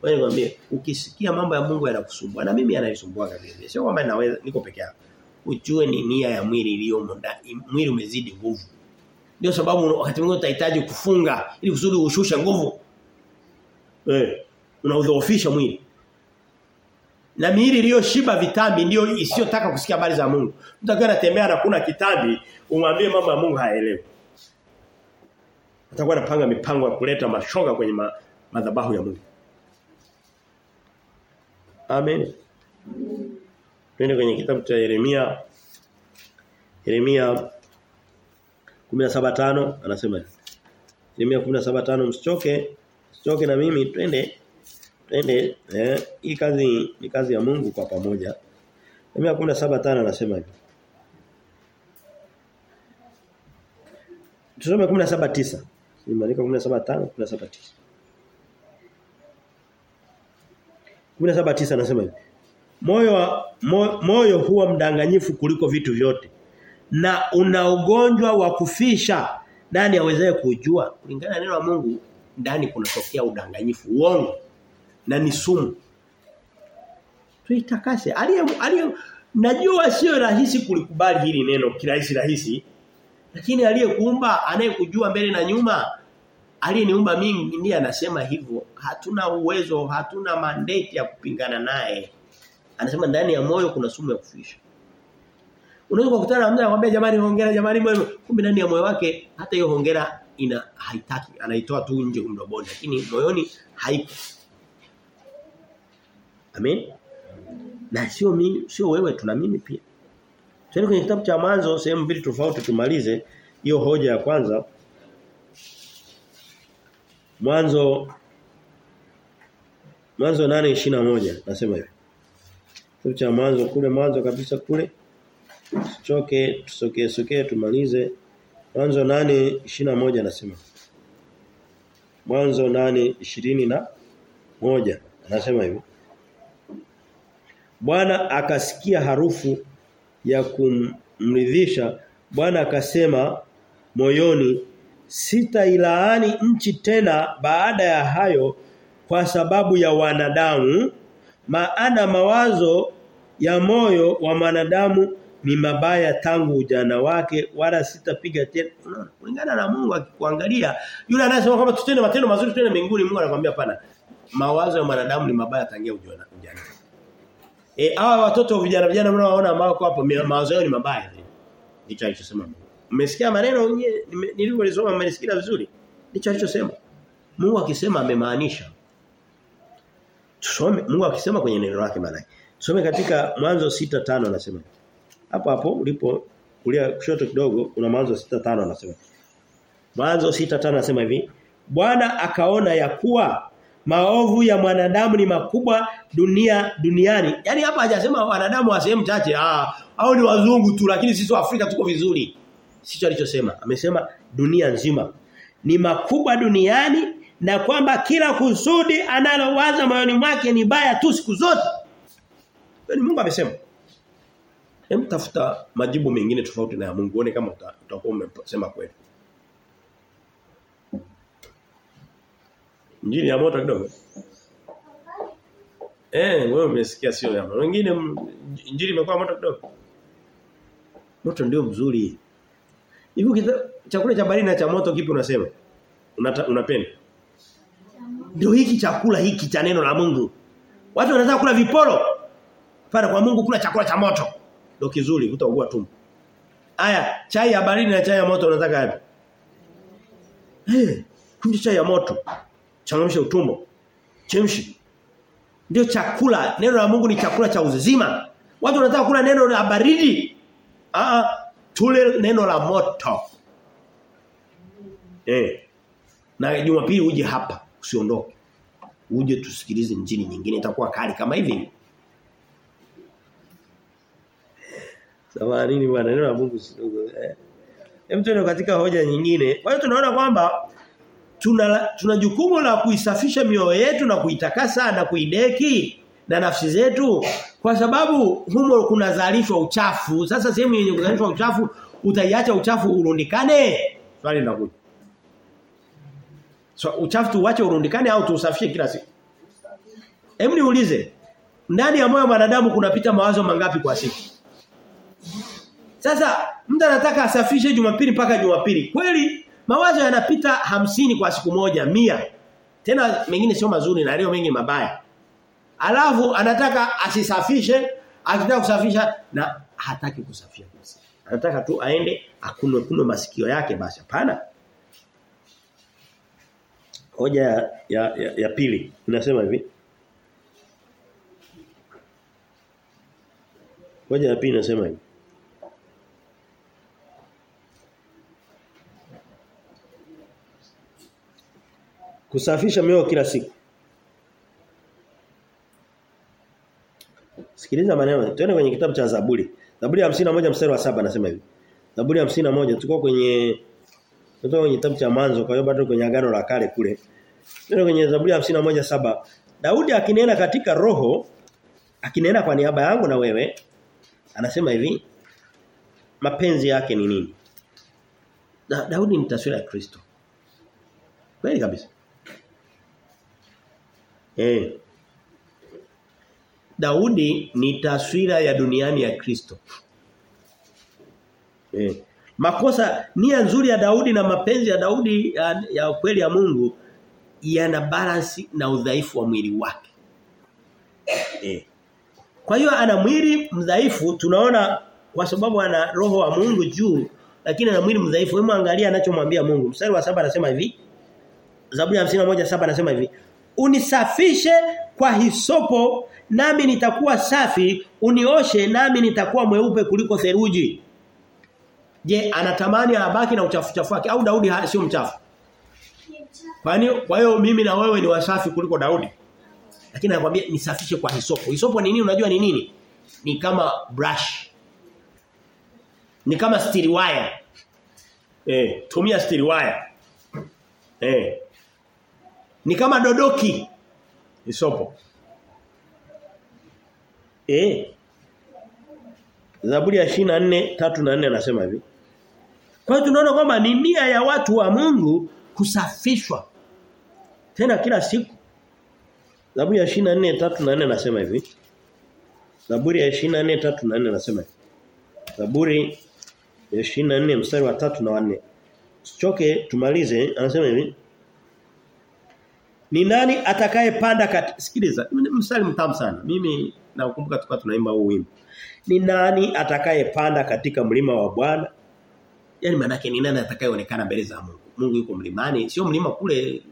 Wewe nikwambie ukisikia mambo ya Mungu yanakusumbua na mimi yananisumbua kabisa. Sio kwamba naweza niko peke yangu. Ujue ni nia ya mwili iliyomo ndani. Mwili umezidi nguvu. Ndio sababu wakati mwingine utahitaji kufunga ili kusudi ushushe nguvu. Eh, unaudhoofisha mwili. Na miili iliyoshiba vitambi ndio isiyotaka kusikia habari za Mungu. Mtu akiwa anatembea na kuna kitambi, umwambie mambo ya Mungu haelewi. Atakuwa anapanga mipango ya kuleta mashoga kwenye ma, madhabahu ya Mungu. Amen. Twende kwenye kitabu cha Yeremia Yeremia 17:5 anasema. Yeremia 17:5 msichoke, msichoke na mimi twende twende eh hii kazi ni kazi ya Mungu kwa pamoja. Yeremia 17:5 anasema hivi. Tusome 17:9. Nimeandika 17:5 17:9. 17:9 anasema hivi. Moyo mo, moyo huwa mdanganyifu kuliko vitu vyote. Na una ugonjwa wa kufisha nani awezaye kujua? Kulingana na neno la Mungu ndani kunatokea udanganyifu, uongo na ni sumu. Tuitakase. Aliye aliye najua sio rahisi kulikubali hili neno kirahisi rahisi. Lakini aliyekuumba anayekujua mbele na nyuma aliyeniumba mimi ndiye anasema hivyo. Hatuna uwezo, hatuna mandate ya kupingana naye. Anasema ndani ya moyo kuna sumu ya kufisha. Unaweza kukutana na mtu anakuambia jamani hongera jamani mwema Kumbe ndani ya moyo wake hata hiyo hongera ina haitaki, anaitoa tu nje mdomoni lakini moyoni haipo. Amen. Na sio mimi, sio wewe tuna mimi pia. Twende kwenye kitabu cha mwanzo sehemu mbili tofauti tumalize hiyo hoja ya kwanza. Mwanzo Mwanzo 8:21 nasema hivi. Kitabu cha mwanzo kule mwanzo kabisa kule. Tuchoke, tusokee sokee tumalize. Mwanzo 8:21 nasema. Mwanzo 8:20 na moja anasema hivi. Bwana akasikia harufu ya kumridhisha. Bwana akasema moyoni sitailaani nchi tena baada ya hayo kwa sababu ya wanadamu maana mawazo ya moyo wa mwanadamu ni mabaya tangu ujana wake wala sitapiga tena kulingana na Mungu akikuangalia yule anayesema kwamba tutende matendo mazuri tutende mbinguni Mungu anakuambia pana mawazo ya mwanadamu ni mabaya tangia ujana ujana eh hawa watoto vijana vijana mnaoona ambao hapo mawazo yao ni mabaya ndicho alichosema Mmesikia maneno nilivyolisoma mmesikia vizuri? Ndicho alichosema. Mungu akisema amemaanisha. Tusome Mungu akisema kwenye neno lake maana. Tusome katika Mwanzo 6:5 anasema. Hapo hapo ulipo kulia kushoto kidogo kuna Mwanzo 6:5 anasema. Mwanzo 6:5 anasema hivi, Bwana akaona ya kuwa maovu ya mwanadamu ni makubwa dunia duniani. Yaani hapa hajasema wanadamu wa sehemu chache ah au ni wazungu tu lakini sisi Afrika tuko vizuri. Sicho alichosema. Amesema dunia nzima. Ni makubwa duniani na kwamba kila kusudi analowaza moyoni mwake ni baya tu siku zote. Yaani Mungu amesema. Hem tafuta majibu mengine tofauti na ya Mungu uone kama utakuwa umesema kweli. Injili ya moto kidogo. Eh, wewe umesikia sio ya moto. Wengine injili imekuwa moto kidogo. Moto ndio mzuri. Hivi chakula cha baridi na cha moto kipi unasema? Unata, unapenda? Ndio hiki chakula hiki cha neno la Mungu. Watu wanataka kula viporo. Pana kwa Mungu kula chakula cha moto. Ndio kizuri utaugua tumbo. Aya, chai ya baridi na chai ya moto unataka yapi? Eh, hey, kunywa chai ya moto. Changamsha utumbo. Chemshi. Ndio chakula. Neno la Mungu ni chakula cha uzima. Watu wanataka kula neno la baridi. Ah, tule neno la moto. Eh. Na Jumapili uje hapa, usiondoke. Uje tusikilize njini nyingine itakuwa kali kama hivi. Sawa nini bwana neno la Mungu sidogo eh. Hem tuende katika hoja nyingine. Kwa hiyo tunaona kwamba tuna tuna jukumu la kuisafisha mioyo yetu na kuitakasa na kuideki na nafsi zetu kwa sababu humo kunazalishwa uchafu. Sasa sehemu yenye kuzalishwa uchafu utaiacha uchafu urundikane? Swali linakuja. So uchafu tuache urundikane au tuusafishe kila siku? Hebu niulize. Ndani ya moyo wa wanadamu kunapita mawazo mangapi kwa siku? Sasa mtu anataka asafishe Jumapili mpaka Jumapili. Kweli mawazo yanapita hamsini kwa siku moja, mia Tena mengine sio mazuri na leo mengi mabaya. Alafu anataka asisafishe, akitaka kusafisha na hataki kusafisha kabisa. Anataka tu aende akunwe kunwe masikio yake basi. Hapana. Hoja ya, ya, ya, ya pili inasema hivi. Hoja ya pili inasema hivi. Kusafisha mioyo kila siku. Sikiliza maneno. Tuende kwenye kitabu cha Zaburi. Zaburi ya 51 mstari wa saba anasema hivi. Zaburi ya 51 tuko kwenye tuko kwenye kitabu cha mwanzo kwa hiyo bado kwenye agano la kale kule. Tuende kwenye Zaburi ya 51 saba. Daudi akinena katika roho akinena kwa niaba yangu na wewe anasema hivi mapenzi yake ni nini? Da, Daudi ni taswira ya Kristo. Kweli kabisa. Eh. Daudi ni taswira ya duniani ya Kristo. Eh. Makosa nia nzuri ya Daudi na mapenzi ya Daudi ya, ya kweli ya Mungu yana balance na udhaifu wa mwili wake. Eh. Kwa hiyo ana mwili mdhaifu tunaona kwa sababu ana roho wa Mungu juu lakini ana mwili mdhaifu. Hebu angalia anachomwambia Mungu. Mstari wa saba anasema hivi. Zaburi ya 51:7 anasema hivi. Unisafishe kwa hisopo nami nitakuwa safi, unioshe nami nitakuwa mweupe kuliko theruji Je, anatamani abaki na uchafu chafu wake au Daudi sio mchafu? Kwani kwa hiyo mimi na wewe ni wasafi kuliko Daudi? Lakini anakuambia nisafishe kwa hisopo. Hisopo ni nini? Unajua ni nini? Ni kama brush. Ni kama steel wire. Eh, tumia steel wire. Eh. Ni kama dodoki. Isopo. Eh. Zaburi ya 24 3 na 4 anasema hivi. Kwa hiyo tunaona kwamba ni nia ya watu wa Mungu kusafishwa. Tena kila siku. Zaburi ya 24 3 na 4 anasema hivi. Zaburi ya 24 3 na 4 anasema hivi. Zaburi ya 24 mstari wa 3 na 4. Sichoke tumalize anasema hivi. Ni nani atakayepanda kati sikiliza mstari mtamu sana. Mimi nakumbuka tulikuwa tunaimba huu wimbo. Ni nani atakayepanda katika mlima wa Bwana? Yaani maana ni nani atakayeonekana mbele za Mungu? Mungu yuko mlimani, sio mlima kule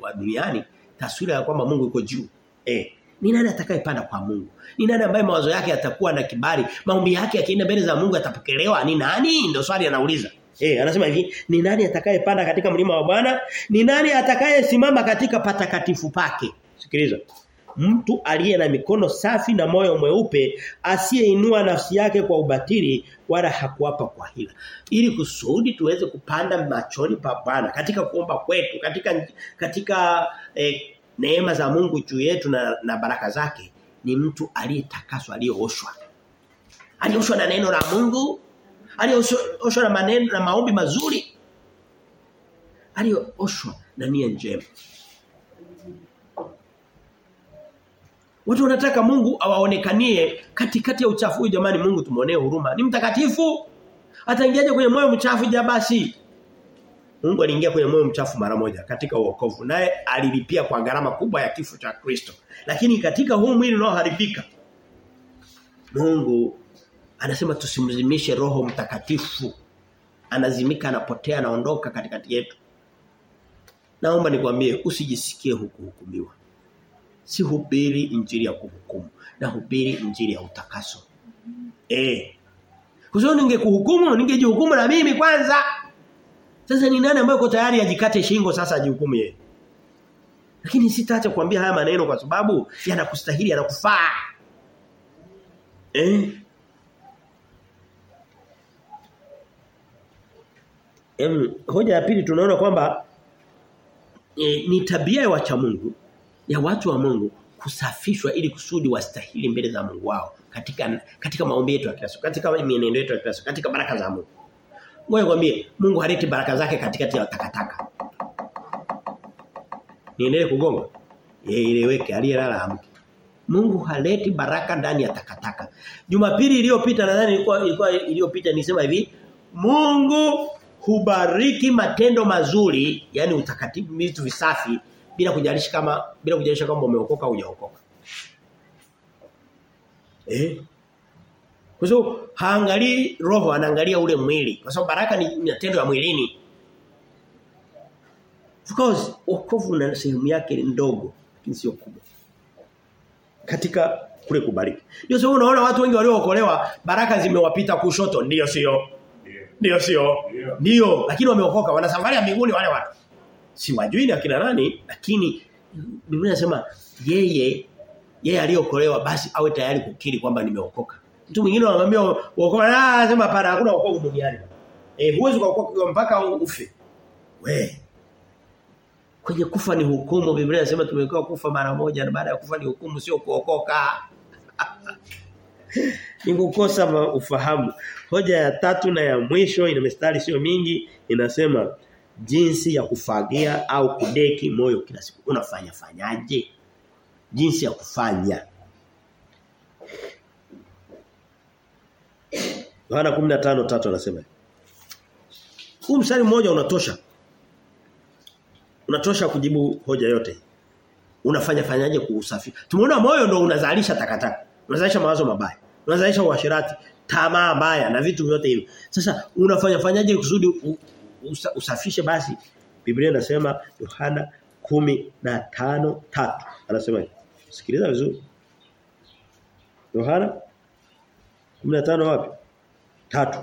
wa duniani, taswira ya kwamba Mungu yuko juu. Eh, ni nani atakayepanda kwa Mungu? Ni nani ambaye mawazo yake yatakuwa na kibali? Maombi yake yakienda mbele za Mungu atapokelewa Ni nani? Ndio swali anauliza. Eh, anasema hivi, ni nani atakayepanda katika mlima wa Bwana? Ni nani atakayesimama katika patakatifu pake? Sikiliza. mtu aliye na mikono safi na moyo mweupe asiyeinua nafsi yake kwa ubatili wala hakuapa kwa hila ili kusudi tuweze kupanda machoni pa Bwana katika kuomba kwetu katika katika eh, neema za Mungu juu yetu na, na baraka zake ni mtu aliyetakaswa aliyooshwa alioshwa na neno la Mungu alioshwa na maneno na maombi mazuri aliyooshwa na nia njema Watu wanataka Mungu awaonekanie katikati ya uchafu jamani Mungu tumuonee huruma. Ni mtakatifu. Ataingiaje kwenye moyo mchafu ja basi? Mungu aliingia kwenye moyo mchafu mara moja katika uokovu. Naye alilipia kwa gharama kubwa ya kifo cha Kristo. Lakini katika huu mwili unaoharibika Mungu anasema tusimzimishe roho mtakatifu. Anazimika anapotea anaondoka katikati yetu. Naomba nikwambie usijisikie huku hukumiwa si hubiri injili ya kuhukumu na hubiri injili ya utakaso. Eh. Kwa sababu ningekuhukumu ningejihukumu na mimi kwanza. Sasa ni nani ambaye uko tayari ajikate shingo sasa ajihukumu yeye? Lakini sitaacha kuambia haya maneno kwa sababu yanakustahili yanakufaa. Eh? Em, hoja ya pili tunaona kwamba e, ni tabia ya wacha Mungu ya watu wa Mungu kusafishwa ili kusudi wastahili mbele za Mungu wao katika katika maombi yetu ya kila siku katika mienendo yetu ya kila siku katika baraka za Mungu. Ngoja kwambie Mungu haleti baraka zake katikati ya takataka. Niendelee kugonga. Yeeleweke aliyelala amke. Mungu haleti baraka ndani ya takataka. Jumapili iliyopita nadhani ilikuwa ilikuwa iliyopita nisema hivi Mungu hubariki matendo mazuri yani utakatifu vitu visafi bila kujalisha kama bila kujalisha kama umeokoka au hujaokoka. Eh? Kwa sababu haangalii roho anaangalia ule mwili. Kwa sababu baraka ni matendo ya mwilini. Of course wokovu na sehemu yake ni ndogo lakini sio kubwa. Katika kule kubariki. Ndio sababu unaona watu wengi waliookolewa baraka zimewapita kushoto ndio sio. Ndio sio. Ndio lakini wameokoka wana safari ya mbinguni wale watu siwajui ni akina nani lakini Biblia inasema yeye yeye aliyokolewa basi awe tayari kukiri kwamba nimeokoka. Mtu mwingine anamwambia uokoka ah anasema hapana hakuna wokovu duniani. Eh huwezi kuokoka mpaka ufe. We. Kwenye kufa ni hukumu Biblia inasema tumewekewa kufa mara moja na baada ya kufa ni hukumu sio kuokoka. ni kukosa ufahamu. Hoja ya tatu na ya mwisho ina mistari sio mingi inasema jinsi ya kufagia au kudeki moyo kila siku. Unafanya fanyaje? Jinsi ya kufanya. Yohana 15:3 anasema. Huu mstari mmoja unatosha. Unatosha kujibu hoja yote. Unafanya fanyaje kuusafi? Tumeona moyo ndio unazalisha takataka. Unazalisha mawazo mabaya. Unazalisha uasherati, tamaa mbaya na vitu vyote hivyo. Sasa unafanya fanyaje kusudi usa, usafishe basi? Biblia inasema Yohana kumi na tano tatu. Anasema sikiliza vizuri. Yohana 15 wapi? Tatu.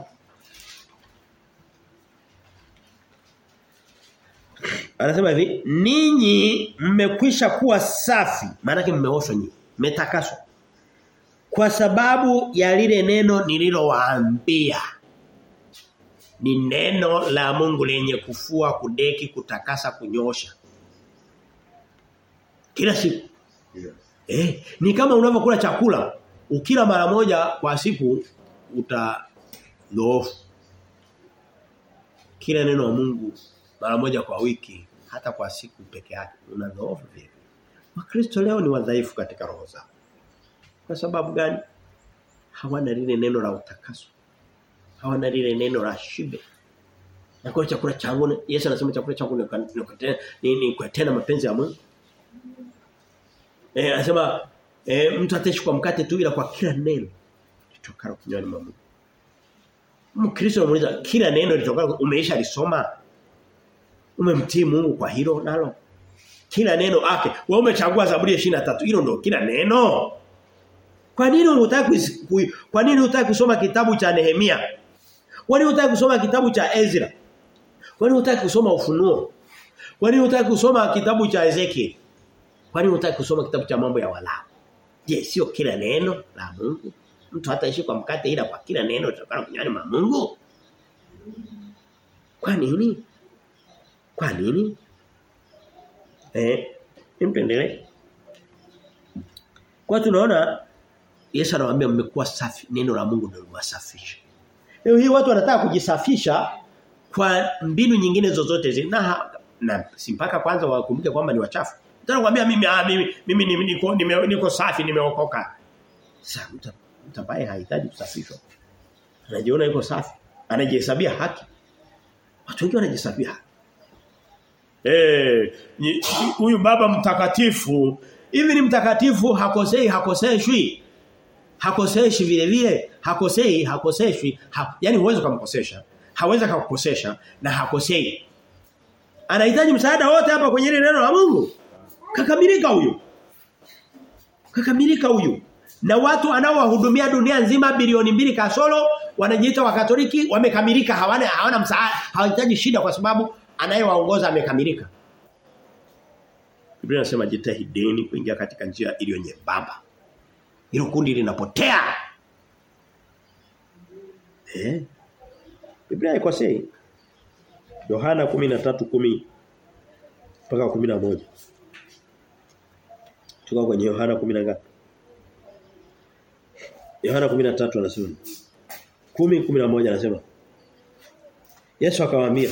Anasema hivi ninyi mmekwisha kuwa safi. Maana yake mmeoshwa nyinyi. Mmetakaswa kwa sababu ya lile neno nililowaambia ni neno la Mungu lenye kufua, kudeki, kutakasa, kunyosha. Kila siku. Yeah. Eh, ni kama unavyokula chakula, ukila mara moja kwa siku uta dhoofu Kila neno wa Mungu mara moja kwa wiki, hata kwa siku peke yake una dhoofu vile. Wakristo leo ni wadhaifu katika roho zao. Kwa sababu gani? Hawana lile neno la utakaso hawana lile neno la shibe. Na kwa chakula changu Yesu anasema chakula changu ni kwa tena mapenzi ya Mungu. Eh anasema eh, mtu ataishi kwa mkate tu ila kwa kila neno litokalo kinywani mwa Mungu. Mkristo anamuuliza kila neno litokalo umeisha lisoma? Umemtii Mungu kwa hilo nalo? Kila neno ake. Wewe umechagua Zaburi ya 23 hilo ndio kila neno. Kwa nini unataka kwa nini unataka kusoma kitabu cha Nehemia? Kwa nini unataka kusoma kitabu cha Ezra? Kwa nini unataka kusoma Ufunuo? Kwa nini unataka kusoma kitabu cha Ezekiel? Kwa nini unataka kusoma kitabu cha mambo ya Walawi? Je, sio kila neno la Mungu? Mtu hataishi kwa mkate ila kwa kila neno tutakana kinywani mwa Mungu. Kwa nini? Kwa nini? Eh, mpendelee. Kwa tunaona Yesu anawaambia mmekuwa safi, neno la Mungu ndio liwasafisha. Leo hii watu wanataka kujisafisha kwa mbinu nyingine zozote zile na na si mpaka kwanza wakumbuke kwamba ni wachafu. Nataka kuambia mimi ah mimi mimi ni- niko nime, niko safi nimeokoka. Sasa mtu mtabaye hahitaji kusafishwa. Anajiona yuko safi, anajihesabia haki. Watu wengi wanajihesabia haki. Eh, hey, huyu baba mtakatifu, hivi ni mtakatifu hakosei hakoseshwi. Hakoseshi vile vile, hakosei hakoseshi Ha, yani huwezi kumkosesha. Hawezi kukukosesha na hakosei. Anahitaji msaada wote hapa kwenye ile neno la Mungu. Kakamilika huyu. Kakamilika huyu. Na watu anaowahudumia dunia nzima bilioni mbili kasoro wanajiita wakatoliki wamekamilika hawana hawana msaada hawahitaji shida kwa sababu anayewaongoza amekamilika. Biblia inasema jitahidini kuingia katika njia iliyo nyembamba. Hilo kundi linapotea. Eh? Biblia haikosei. Yohana 13:10 mpaka 11. Tuko kwenye Yohana 10 na ngapi? Yohana 13 anasema 10:11 anasema Yesu akamwambia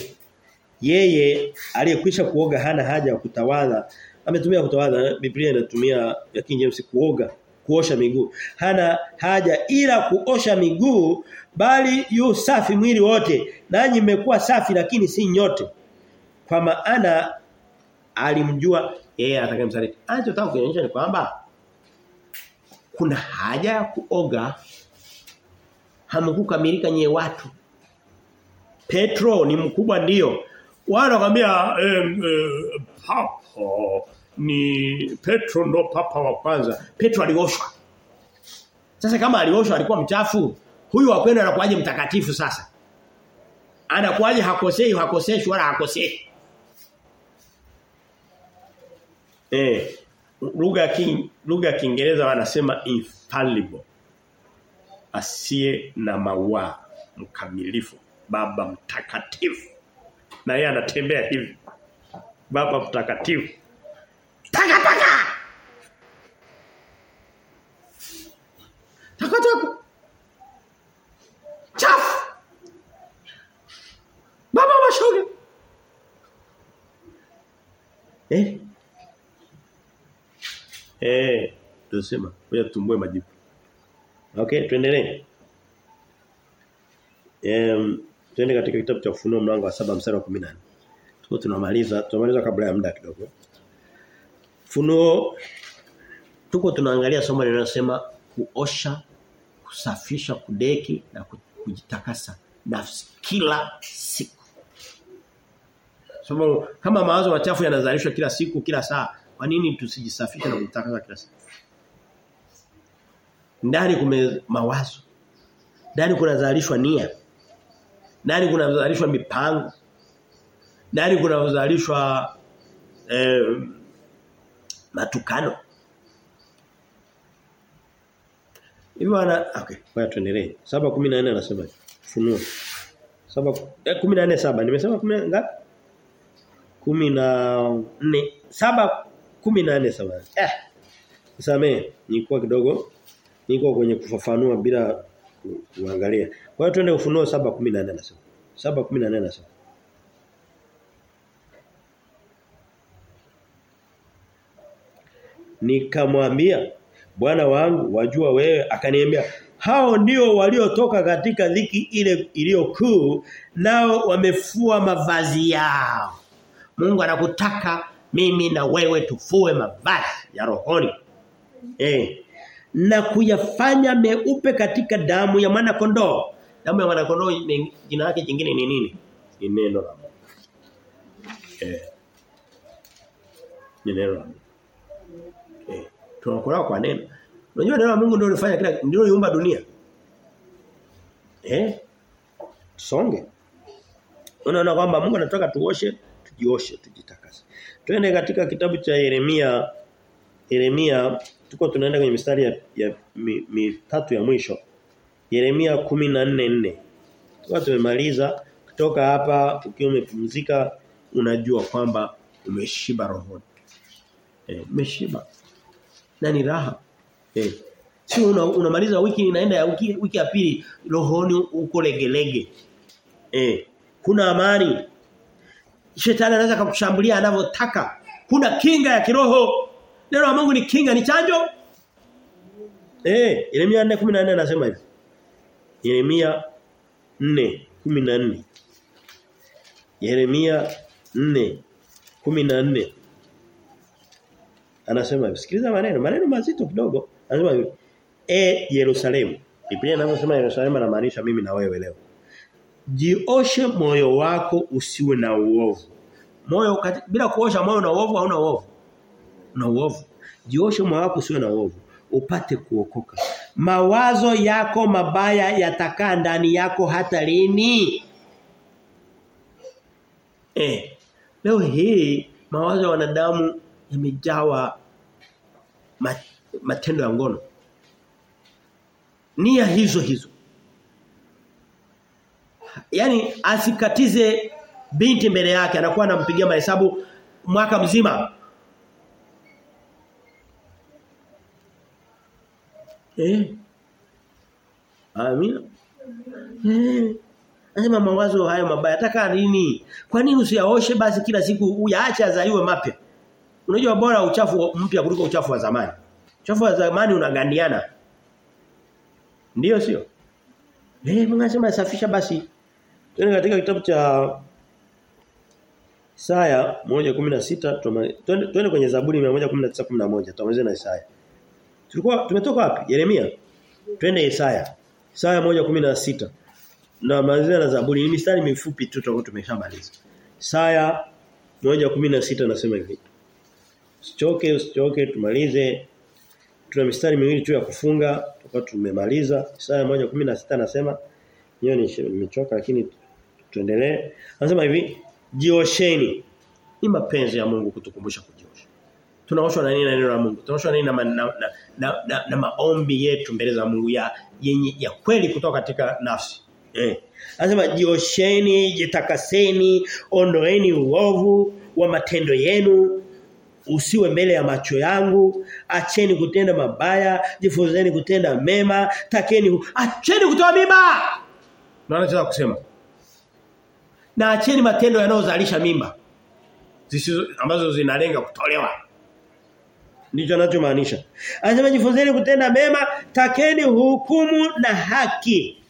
yeye aliyekwisha kuoga hana haja ya kutawadha ametumia kutawadha Biblia inatumia ya King James kuoga kuosha miguu. Hana haja ila kuosha miguu bali yu safi mwili wote. Nanyi mmekuwa safi lakini si nyote. Kwa maana alimjua yeye atakayemsaliti anachotaka kuonyesha ni kwamba kuna haja ya kuoga hamkukamilika nyie watu. Petro ni mkubwa ndio. Wao wanakuambia eh, eh, ni Petro ndo papa wa kwanza. Petro alioshwa. Sasa kama alioshwa alikuwa mchafu? Huyu wa kwenda mtakatifu sasa? Anakuaje hakosei hakoseshi wala hakosei? Eh lugha king lugha ya Kiingereza wanasema infallible. Asiye na mawa mkamilifu. Baba mtakatifu. Na yeye anatembea hivi. Baba mtakatifu taka taka taka taka chafu! Baba mashoga eh? Eh tusema wewe tumbue majibu okay tuendelee. Em Twende katika kitabu cha Ufunuo mlango wa 7 mstari wa 18. Tuko tunamaliza, tunamaliza kabla ya muda kidogo. Funuo tuko tunaangalia somo linalosema kuosha, kusafisha, kudeki na kujitakasa nafsi kila siku. Somo kama mawazo machafu yanazalishwa kila siku kila saa, kwa nini tusijisafishe na kujitakasa kila siku? Ndani kume mawazo. Ndani kunazalishwa nia. Ndani kunazalishwa mipango. Ndani kunazalishwa eh, matukano. Hivyo ana okay, kwa tuendelee. 7:14 anasema Funuo. 7 eh, 14 7 nimesema 10 ngapi? 14 7 14 7. Eh. Nisamee, nilikuwa kidogo niko kwenye kufafanua bila kuangalia. Kwa hiyo twende ufunuo 7:14 anasema. 7:14 anasema. Nikamwambia Bwana wangu wajua wewe akaniambia hao ndio waliotoka katika dhiki ile iliyokuu nao wamefua mavazi yao. Mungu anakutaka mimi na wewe tufue mavazi ya rohoni. Eh na kuyafanya meupe katika damu ya mwana kondoo. Damu ya mwana kondoo jina lake jingine ni nini? Ni neno la Mungu. Eh. Ni neno la Mungu. Tunakolewa kwa neno. Unajua neno la Mungu ndio lifanya kila ndio liumba dunia. Eh? Songe. Unaona kwamba Mungu anataka tuoshe, tujioshe, tujitakase. Twende katika kitabu cha Yeremia Yeremia tuko tunaenda kwenye mistari ya, ya mi, mitatu ya mwisho. Yeremia 14:4. Tuko tumemaliza kutoka hapa ukiwa umepumzika unajua kwamba umeshiba rohoni. Eh, umeshiba. Na ni raha. Eh. Sio una, unamaliza wiki inaenda ya wiki, wiki ya pili rohoni uko legelege. Eh. Kuna amani. Shetani anaweza kukushambulia anavyotaka. Kuna kinga ya kiroho. Neno la Mungu ni kinga ni chanjo. Eh, Yeremia 4:14 anasema hivi. Yeremia 4:14. Yeremia 4:14. Anasema hivi. Sikiliza maneno, maneno mazito kidogo. Anasema hivi. E Yerusalemu. Biblia inavyosema Yerusalemu inamaanisha mimi na wewe leo. Jioshe moyo wako usiwe na uovu. Moyo bila kuosha moyo na uovu hauna uovu. na uovu. Jioshe moyo wako usiwe na uovu upate kuokoka. Mawazo yako mabaya yatakaa ndani yako hata lini? Eh. Leo hii mawazo ya wanadamu yamejawa matendo ya ngono. Nia hizo hizo. Yaani asikatize binti mbele yake anakuwa anampigia mahesabu mwaka mzima. Eh. Amina. Eh. Anasema mawazo hayo mabaya ataka nini? Kwa nini usiyaoshe basi kila siku uyaache azaliwe mapya? Unajua bora uchafu mpya kuliko uchafu wa zamani. Uchafu wa zamani unagandiana. Ndiyo sio? Eh, Mungu anasema safisha basi. Twende katika kitabu cha Isaya 116 twende kwenye Zaburi 119:11 tuanze na Isaya. Tulikuwa tumetoka wapi? Yeremia. Twende Isaya. Isaya 1:16. Na malizia na Zaburi ni mistari mifupi tu tutakuwa tumeshamaliza. Isaya 1:16 nasema hivi. Usichoke, usichoke tumalize. Tuna mistari miwili tu ya kufunga tutakuwa tumemaliza. Isaya 1:16 anasema hiyo nimechoka lakini tuendelee. Anasema hivi, jiosheni. Ni mapenzi ya Mungu kutukumbusha kujiosha. Tunaoshwa na nini na neno la Mungu? Tunaoshwa na nini na, na, na, na, na, na maombi yetu mbele za Mungu ya yenye ya kweli kutoka katika nafsi. Eh. Anasema jiosheni, jitakaseni, ondoeni uovu wa matendo yenu usiwe mbele ya macho yangu. Acheni kutenda mabaya. Jifunzeni kutenda mema. Takeni acheni kutoa mimba! Na anataka kusema. Na acheni matendo yanayozalisha mimba. Zisizo ambazo zinalenga kutolewa. Ndicho anachomaanisha. Anasema jifunzeni kutenda mema. Takeni hukumu na haki.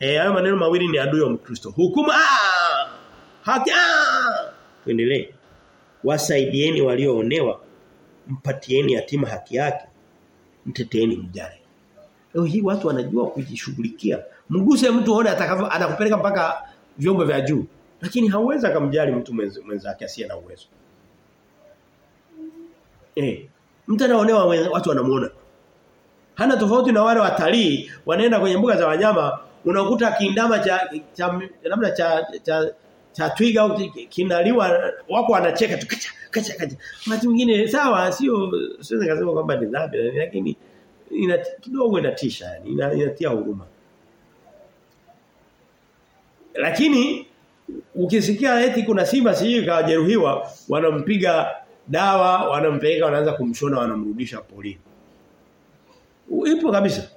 Eh hayo maneno mawili ni adui wa Mkristo. Hukumu ah! Haki ah! Tuendelee wasaidieni walioonewa mpatieni yatima haki yake mteteeni mjane. Leo hii watu wanajua kujishughulikia. Mguse mtu aone atakavyo anakupeleka mpaka vyombo vya juu. Lakini hauwezi akamjali mtu mwenzake asiye na uwezo. Eh mtu anaonewa watu wanamuona hana tofauti na wale watalii wanaenda kwenye mbuga za wanyama unakuta kindama cha, cha labda cha, cha cha twiga au kinaliwa wako wanacheka tu kacha kacha kacha. Watu wengine sawa sio siwezi kusema kwamba ni dhambi lakini ina kidogo inatisha yani ina, inatia huruma. Lakini ukisikia eti kuna simba sijui kajeruhiwa wanampiga dawa wanampeleka wanaanza kumshona wanamrudisha polini ipo kabisa.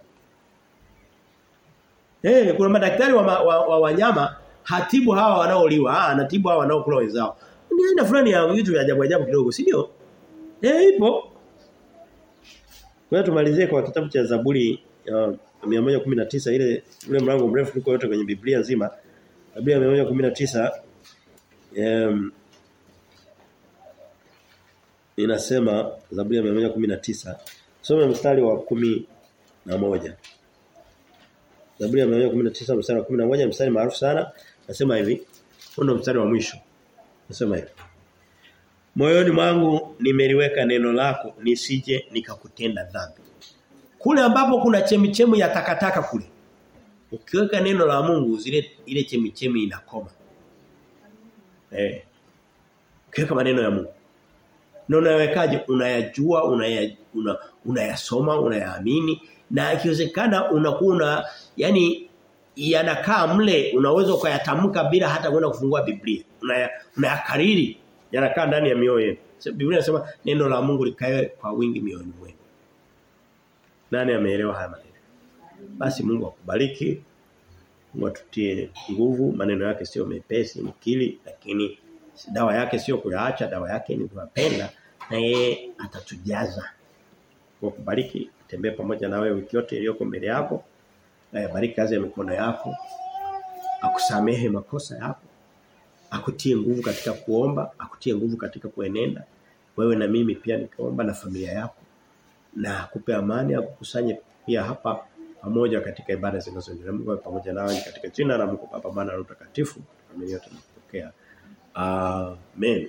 Eh kuna madaktari wa, wa, wa wanyama hatibu hawa wanaoliwa ah anatibu hawa wanaokula wenzao. Ni aina fulani ya vitu vya ajabu ajabu kidogo si ndio? Eh ipo. Kwa tumalizie kwa kitabu cha Zaburi ya 119 ile ule mlango mrefu kuliko yote kwenye Biblia nzima. Zaburi ya 119 um, inasema Zaburi ya 119 soma mstari wa kumi na moja. Zaburi ya 119 mstari wa 11 mstari maarufu sana nasema hivi ndio mstari wa mwisho. Nasema hivi. Moyoni mwangu nimeliweka neno lako nisije nikakutenda dhambi. Kule ambapo kuna chemichemu ya takataka kule ukiweka neno la Mungu zile ile chemichemi inakoma. Eh. Ukiweka maneno ya Mungu. Na unayawekaje? Unayajua, unaya, una, unayasoma, unayaamini. Na ikiwezekana unakuwa una yani yanakaa mle unaweza ukayatamka bila hata kwenda kufungua Biblia. Unayakariri una yanakaa ndani ya mioyo yenu. Biblia inasema neno la Mungu likae kwa wingi mioyoni mwenu. Nani ameelewa haya maneno? Basi Mungu akubariki. Mungu atutie nguvu, maneno yake sio mepesi, mkili lakini dawa yake sio kuyaacha, dawa yake ni kuwapenda na yeye atatujaza. Kwa kubariki, tembee pamoja na wewe wiki yote iliyoko mbele yako. Na bariki kazi ya mikono yako. Akusamehe makosa yako. Akutie nguvu katika kuomba, akutie nguvu katika kuenenda. Wewe na mimi pia nikaomba na familia yako. Na akupe amani, akukusanye pia hapa pamoja katika ibada zinazoendelea. Mungu pamoja nawe katika jina la Mungu Baba, Bwana na Roho Mtakatifu. Amen. tunapokea. Amen.